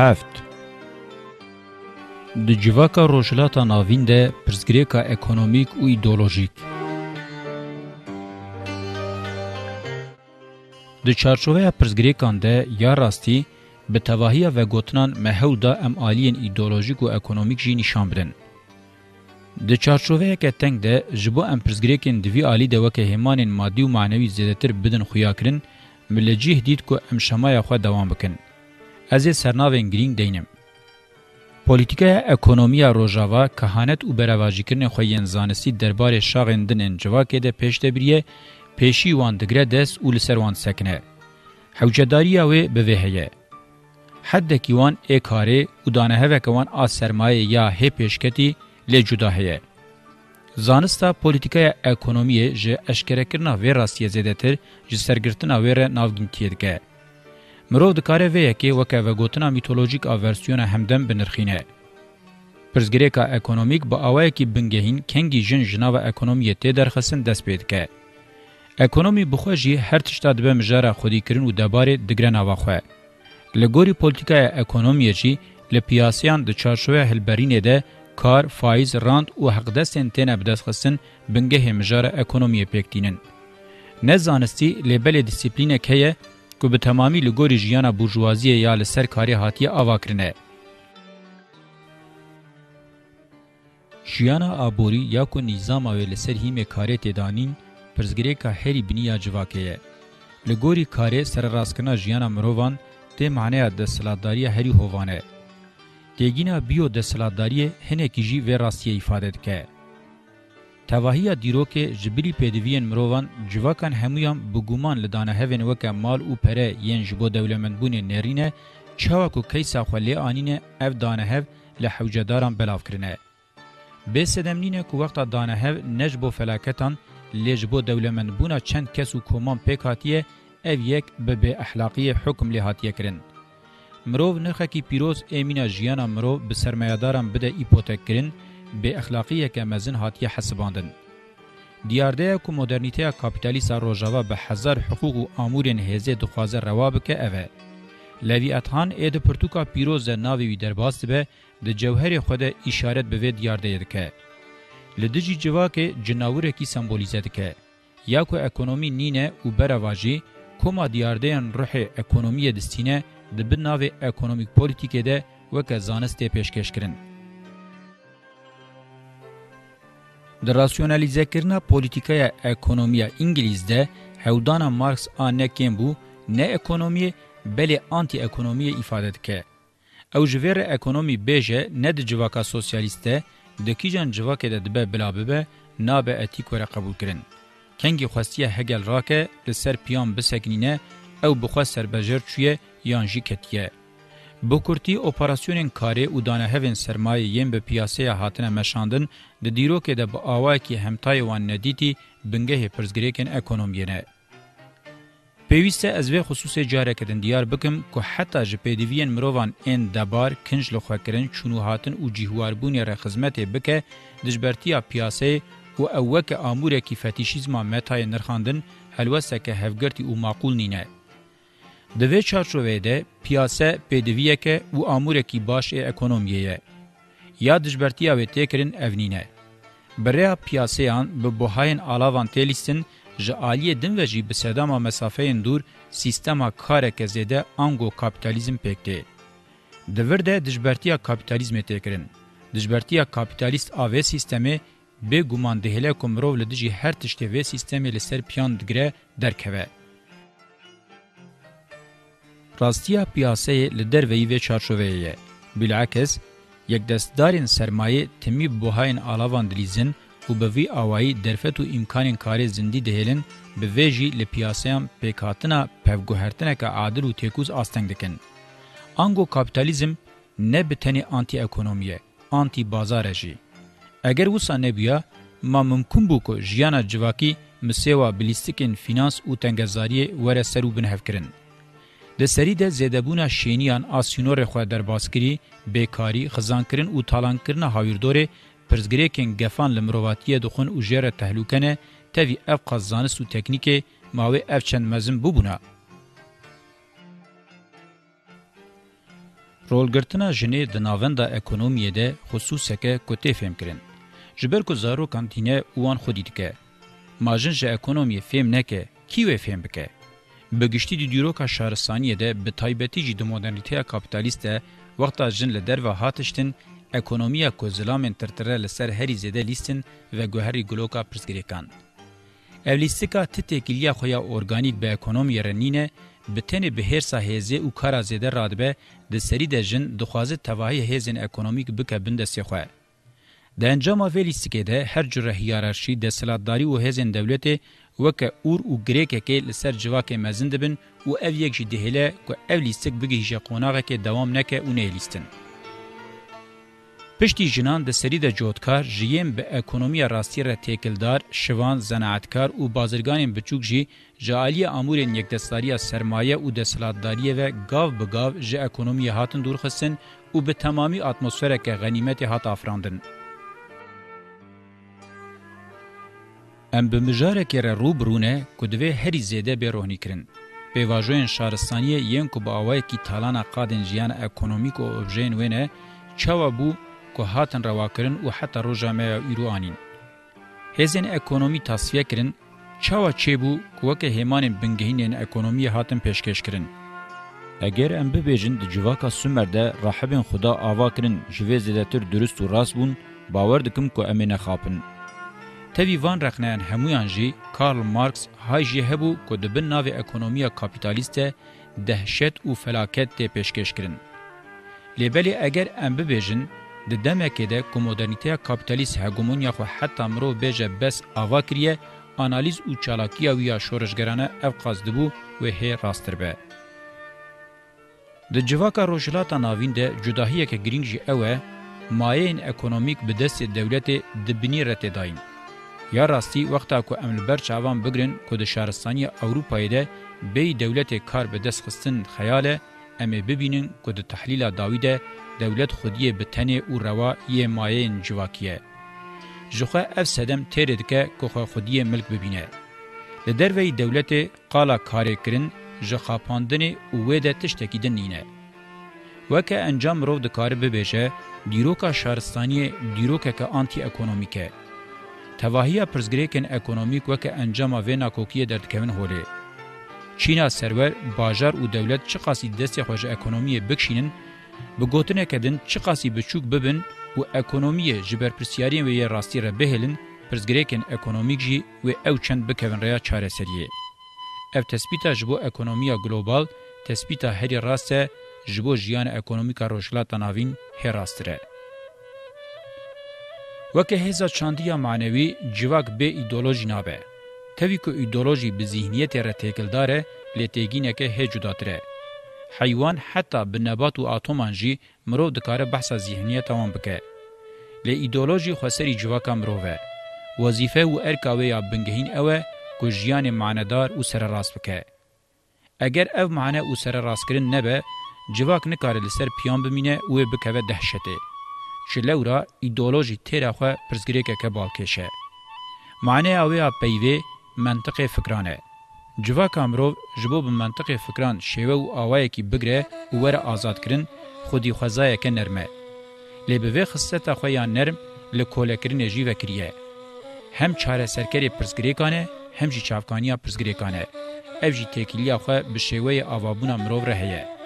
هفت د جواکا روشلاتا ناوین ده پرزګریکا اکونومیک او ایدئولوژیک د چارچوبه پرزګریکان ده یا راستي به تواهیه و گوتنان محول ده ام آلین ایدئولوژیک او اکونومیک جی نشان بدن د چارچوبه کې تنگ ده جبو ام پرزګریکن دی وی آلی ده وکه همان مادي او معنوي زیاتر بدن خویا کړن ملجی هدید کو ام شمای خو دوام بکن ez ê sernavên girîng deynim. Polîtîkaya ekonomiya rojava kehanet û berevajîkirinê xwe yên zanistî derbarê şaxên dinên civakê de pêş debiriye, pêşî wan digire dest û li ser wan sekine. Hewcedariya wê bi vê heye. Heddekî wan ê karê û daneheveke wan a sermayê ya hê pêşketî lê cuda heye. Zanista polîtîkaya ekonomiyê ji eşkerekirina vê rastiye zêdetir ji sergirtina wê re navgîntiyê dike. مرو دکاره وی یکی وکه وگوتنا میتولوژیک آورسیون همدم بنرخینه. پرزگریکا اکونومیک با آوائی که بنگهین کنگی جن جناو اکونومیه تی درخصن دست پید که. اکونومی بخواه جی هر تشتا دبه مجاره خودی کرن و دباره دگره نوا خواه. لگوری پولتیکای اکونومیه جی لپیاسیان ده چارشوه هلبرینه ده کار، فایز، راند و حق دستین تینه بدستخصن بنگه مجاره اکونومیه پیکتینن. نزانستی لبل دیسیپلینه که که به تمامی لگوری جیانا برجوازیه یا لسر کاری هاتیه آواکرنه. جیانا آبوری یا که نیزام آوه لسر هیمه کاری تیدانین پرزگره که هری بنیا جواکه یه. لگوری کاری سر راستکنا جیانا مروان ته معنی د سلاداری هری هوانه. تیگینا بیو د سلاداری هنه کیجی و راستیه افادت که. تواهی دیرو که جبری پیدوین مروان جواکان همویان بگومان لدانه هفین وکا مال او پره ین جبو دولمندبون نرینه چاوکو کیسا خلی آنینه اف دانه هف لحوجداران بلاف کرنه. به سدمنینه که وقتا دانه هف نجبو فلاکتان لجبو دولمندبونا چند کسو کمان پیکاتیه اف یک به به احلاقی حکم لحاتیه کرن. مرو نرخه کی پیروز ایمینا جیانا مرو به سرمایداران بده ایپوتک کرن، به اخلاقی که مزن هاتیه حسباندن. دیارده که مدرنیته کپیتالیسا روژاوا به هزار حقوق و آمورین هزه دخوازه روا بکه اوه. لوی اتحان اید پرتوکا پیروز ناوی وی درباست به د جوهر خود اشارت به دیارده دکه. لدجی جوا که جناوره کی سمبولیزه دکه. یا که اکنومی نینه و برواجی کما دیاردهن روح اکنومی دستینه د بناوی اکنومیک پولیتیکه ده وکه زانسته پیشکش کرن. Di rasyonalizekirina politikaya e ekonomiya İngiliz de hewdana Marx a nekem bû ne ekonomiye belê anti-ekonomiye îfade dike. Ew ji vê re ekonomî bêje ne di civaka sosyalîst de di kîjan civakê de dibe bila bibe nabe etîk were qebûl kirin. Kengî xwestiya hegel rake li ser piyan bisekinîne ew bixwe serbejêr çûye yan jî ketiye. Bu kurti operasyonên karê û danehevên sermayê yên bi piyasaya hatine meşandin, di dîrokê de bi awayekî hemtayê wan nedîtî bingehê pirzgirêkên ekonomiyê ne. پێویستە ez vê xصوصê carekedin diyar bikim ku heta ji pêdiviyên mirovan ên debar kinj li xwekirin çûnûhatin û cîhwarbûnê re xizmetê bike dijbertiya piyaseyê û ew weke amûrekî fetîşîzma metayê nirxandin helwesteke hevgirtî û maqûl nîne. دوی چارچوه ده پیاسه پیدویه که و آموره کی باش اکنومیه یا دجبرتیه و تکرین اونینه. بریا پیاسیان به بوهاین آلاوان تلیستن جعالی دن و جی بسدام مسافه دور سیستما کارک زیده انگو کپیتالیزم پکته. دورده دجبرتیه کپیتالیزم تکرین. دجبرتیه کپیتالیست آوه سیستمه به گمان دهله کمرو لدجی هر تشته و سیستمه لسر پیان دگره درکوه. راستیا پیاسه لدروی و چارچوبه بلعکس یک دستدارین سرمایه تمی بوهاین آلاوان دلیزن و به وی آوائی درفت و امکانین کاری زندی دهیلن به ویجی لپیاسیان پیکاتنا پفگوهرتنک عادل و تیکوز آستنگ دکن. آنگو کابیتالیزم نه بتنی آنتی اکونومیه، آنتی بازاره جی. اگر وسا نبیا، ما ممکن بو که جیانا جواکی مسیوا بلیستیکین فینانس و تنگزاری وره سرو بنهف کرن. لسری ده زیدبونا شینیان آسیونور خو در باسکری بیکاری خزانکرین او تالانکرین هاویردور پرزګریکن گفان لمرواتیه دخون او جره تهلوکنه توی اف قزانس او تکنیک ماوی اف چن مزم بوبونا رولګرتنا جنې د ناوندا اکونومیه ده خصوصه کې کوټې فهم کړي جبر کو زارو کانتینه وان خودی دکه ماجن ژ اکونومی فهم نه کې کیو فهم بکه بگشتی دی دیروکا شهرستانیه ده به تایبتی جی دو مدرنیتیا کپیتالیسته وقتا جن لدر و هاتشتن اکونومیا کو زلامن ترتره لسر هری زده لیستن و گوهری گلوکا پرسگریکان. اولیستیکا تتکیلیا خویا اورگانیک به اکونومیا رنینه بتنه به هر ساهزه او کارا زده رادبه د سری د جن دخوازه تواهی هزن اکونومیک بک بند سیخه د انجام اولیستیکه ده هر جره هیرارشی د سلطداری او هزن دولت وکه اور او گریکه کې لسر جواکه مزن دبن او اف یک جدی هله کو اف لیستک بگی ژ قوناغه کې دوام نکه او نه لیستن پشتی جنان د سری د جوتکار جیم به اکونومی راستی را تکلدار شوان زناعتکار او بازرگان بچوک جی جالی امورین یک دستاری سرمایه او د سلادتداری و گاو بگاو ژ اکونومی هاتن دور خسن او به تمامی اتمسفره که غنیمت هات افراندن ام به مجارکه را روبرونه کدوه هری زیده بیرونی کرن. پیواجوین شارستانیه یین که با آوائی که تالانا قادن جیان اکنومیک و اوبژین وینه چوا بو که هاتن روا کرن و حتی رو جامعه ایرو آنین. هزین اکنومی تصفیه کرن چوا چه بو که وکه همان بنگهین اکنومی هاتن پیشکش کرن. اگر ام ببیجن د جواکا سومر ده راحبین خدا آوا کرن جوه زیدتر درست و راست بون باور دکم که امینه خاپن. تبی وان رخنیان همویان جی کارل مارکس های جی هبو که دبن ناو اکونومیا کپیتالیست دهشت و فلاکت تی پیشکش کرن. لیبلی اگر ام ببیجن د دمکه ده که مدرنیته کپیتالیست هگومونیا خو حتی مرو بیجه بس آوا کریه آنالیز او چالاکی اویا شورشگرانه او قصده بو و هی راستر به. د جواکا روشلاتا ناوین ده جداهیه که گرینگ جی اوه مایین اکونومیک به دست دولت دبنی رت داین. یا راستی وقتا کو عمل بر چاوان بگرن کو د شهرستانی اوروپای ده به دولت کار به دست خستن خیاله امه ببینن کو د تحلیل داویده دولت خودی به تنه او روا یه ماین جواکیه جوخه اف سدم تیرد که کو خودی ملک ببینه د دروی دولت قالا کاری کرن جخاپاندنی او ده تشتکیدن نینه وکه انجام رو د کار ببیشه دیروکا شهرستانی دیروکه که آنتی اکونومیکه تواهیه پرزگریکن اکونومیک وکه انجام وینا کوکیه دردکوین هوله. چینا سرور باجار او دولت چه قاسی دستی خوش اکونومی بکشینن بگوتنه کدن چه قاسی بچوک ببن و اکونومی جبر پرسیارین و یه راستی را بهلن پرزگریکن اکونومیک جی و او چند بکوین ریا چاره سریه. اف تسبیتا جبو اکونومیا گلوبال تسبیتا هری راسته جبو جیان اکونومیکا روشلا تناوین هی راستره. وکه هزا چاندیا معنوی جواک به ایدولوژی نابه. توی که ایدولوژی به ذهنیت را تکل داره لیتگینه که هجو داتره. حیوان حتی به نبات و آتومان جی مرو دکاره بحث ذهنیت تمام بکه. لی ایدولوژی خسری جواکا مروه. وظیفه و ارکاوه یا بنگهین اوه که جیان معندار و سر راست بکه. اگر او معنی او سر راست کرن نبه جواک نکاره لسر پیان بمینه و بکوه دهشته. جلورا ایدولوژی تیرا خو پرزګریکه که بالکشه معنی اویا پیوی منطق فکرانه جوا کامرو جبو به منطق فکران شیوه او اوای کی بگره او ور آزاد کرن خودی خوځای ک نرمه لبه خصته خو یا نرم لکولکرین جی وکریه هم چاره سرکری پرزګریکانه هم جی چافکانیا پرزګریکانه اف جی تکیلیا خو به شیوه اوابونا مرو رهیه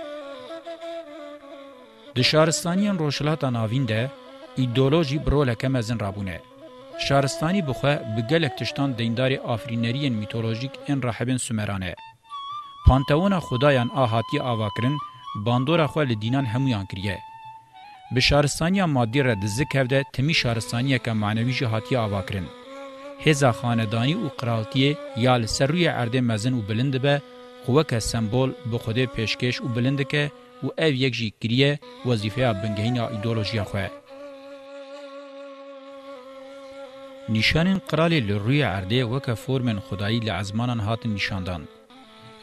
د شارستانیان روشلاتا ناوین ده ایدئولوژی برولکه مزن رابونه. شارستانی بخواه بگلک تشتان دینداری آفرینرین میتولوژیک این راحبین سومرانه. پانتوان خدایان آهاتی آواکرن باندورا خواه لدینان همویان کریه. به شارستانی مادی را دزک هفته تمی شارستانی که معنوی جهاتی آواکرن. هزا خاندانی و قرالتی یا لسر روی عرده مزن و بلند به قوه که سمبول به خود پیشکش و بلند که و ئەو یەک ژی کریە وەزیفەیە بنگهینە ئیدۆلۆژیا خوێ. نیشانین قرالی لە ڕووی عردێ وەکە فۆرمێن خودایی لە ئەزمانان هاتن نیشاندان.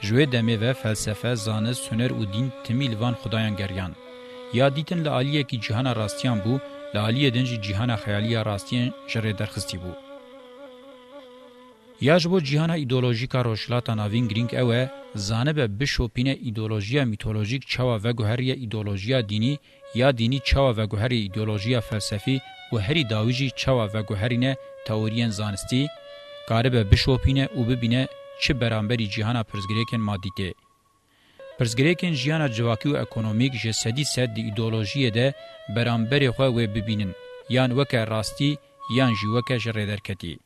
ژێ دەمێوە فەلسەفە زانست سونەر و دین تمی لڤان خدایان گەریان. یا دیتن لە عالیەکی جیهانە ڕاستیان بوو لە عالیە دەنجی جیهانە خەیالیە ڕاستیان ژەڕێ دەرخستی بوو. یا جبو جیهانا ایدولوژیکا روشلاتا ناوین گرینگ اوه زانبه بشوپینه ایدولوژیا میتولوژیک چوا و گوهری ایدولوژیا دینی یا دینی چوا و گوهری ایدولوژیا فلسفی و هری داویجی چوا و گوهرینه تئورین زانستی قاربه بشوپینه او ببینه چه برانبری جیهانا پرزگریکن مادیته پرزګریکن ژیانه جواکی او اکونومیک ژ سدی سد ایدئولوژی ده برانبري خو و ببینن یان وکه راستي یان ژوکه ژ ریدرکتی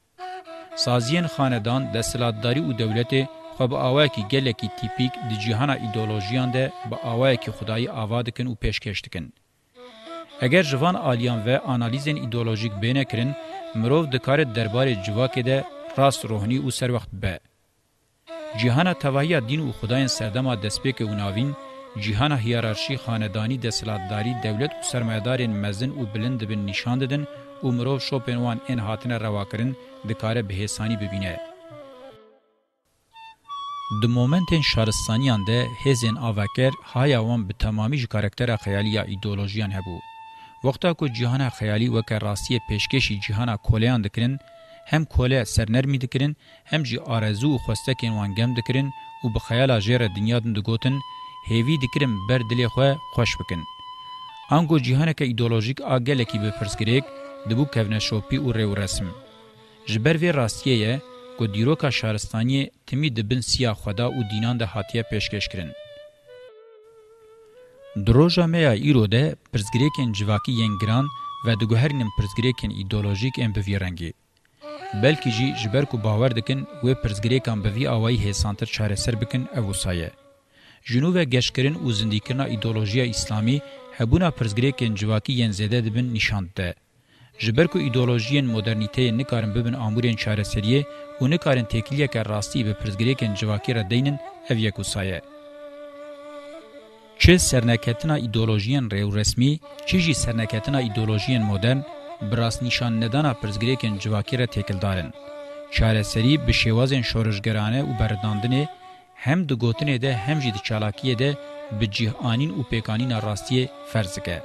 سازین خاندان د سلادتداری او دولت خو به اوای کی گلکی تیپیک د جهان ایدئولوژیان ده به اوای کی خدای آوا دکن او پیشکش دکن اگر جوان آلیان و انالیزن ایدئولوژیک بینه کرن مرو د کار دربار جواکه ده راست روحنی او سر وخت به جهان توهیا دین او خدای سردمه دسپیک او ناوین جهان هیرارشی خاندانی د سلادتداری دولت او سرمایدارین مزن او بلند بن نشان ددن او مرو شوپن وان ان هاتنه روا کرن د کار بهسانی ببینه د مومنتن شارستانیان ده هزن آوکر هایوان به تمامی ج کاراکتر خیالی یا ایدئولوژیان هبو وقتا کو جهان خیالی وک راستی پیشکشی جهان کولیان دکرین هم کوله سرنرمی دکرین هم جی آرزو و خوستکین وانگم دکرین او به خیال جره دنیا دن دگوتن هیوی دکرین بر دلی خو خوش بکن انگو جهان که ایدئولوژیک آگلکی به پرسکریک دبو کهونه شوپی او ریو رسم. جبر وی راستیه یه که دیروکا شهرستانی تمی دبن سیا خدا او دینان ده هاتیه پیشکش کرن. دروژا میا ایرو ده پرزگریکن جواکی ینگران و دگوهرینم پرزگریکن ایدولوژیک ام بویرنگی. بلکی جی جبر کو باور دکن و پرزگریکان بوی آوائی هیسانتر چاره سر بکن او سایه. جنو و گشکرین او زندیکرنا ایدولوژیا اسلامی هبونا پرزگریکن جواکی ین زیده دبن نشاند ده. جبر کو ایدئولوژیین مدرنیته نکارن ببن امورین چارەسەریه و نکارن تێکیلیە کە ڕاستی بە پرزگرێکن جواکی را دینن ئەو یەک وسایە چه سەرنەکەتنا ئیدۆلۆژیین ڕێوڕسمی چیژی سەرنەکەتنا ئیدۆلۆژیین مۆدەرن بڕاست نیشان نەدانا پرزگرێکن جواکی را تێکلدارن چارەسەری بە شێوازێن شۆڕژگەرانە و بەرداندنێ هەم دو گوتنێ دە هەم جی د چالاکیە دە بە جیهانین و پێکانینا ڕاستیە فەرزەکە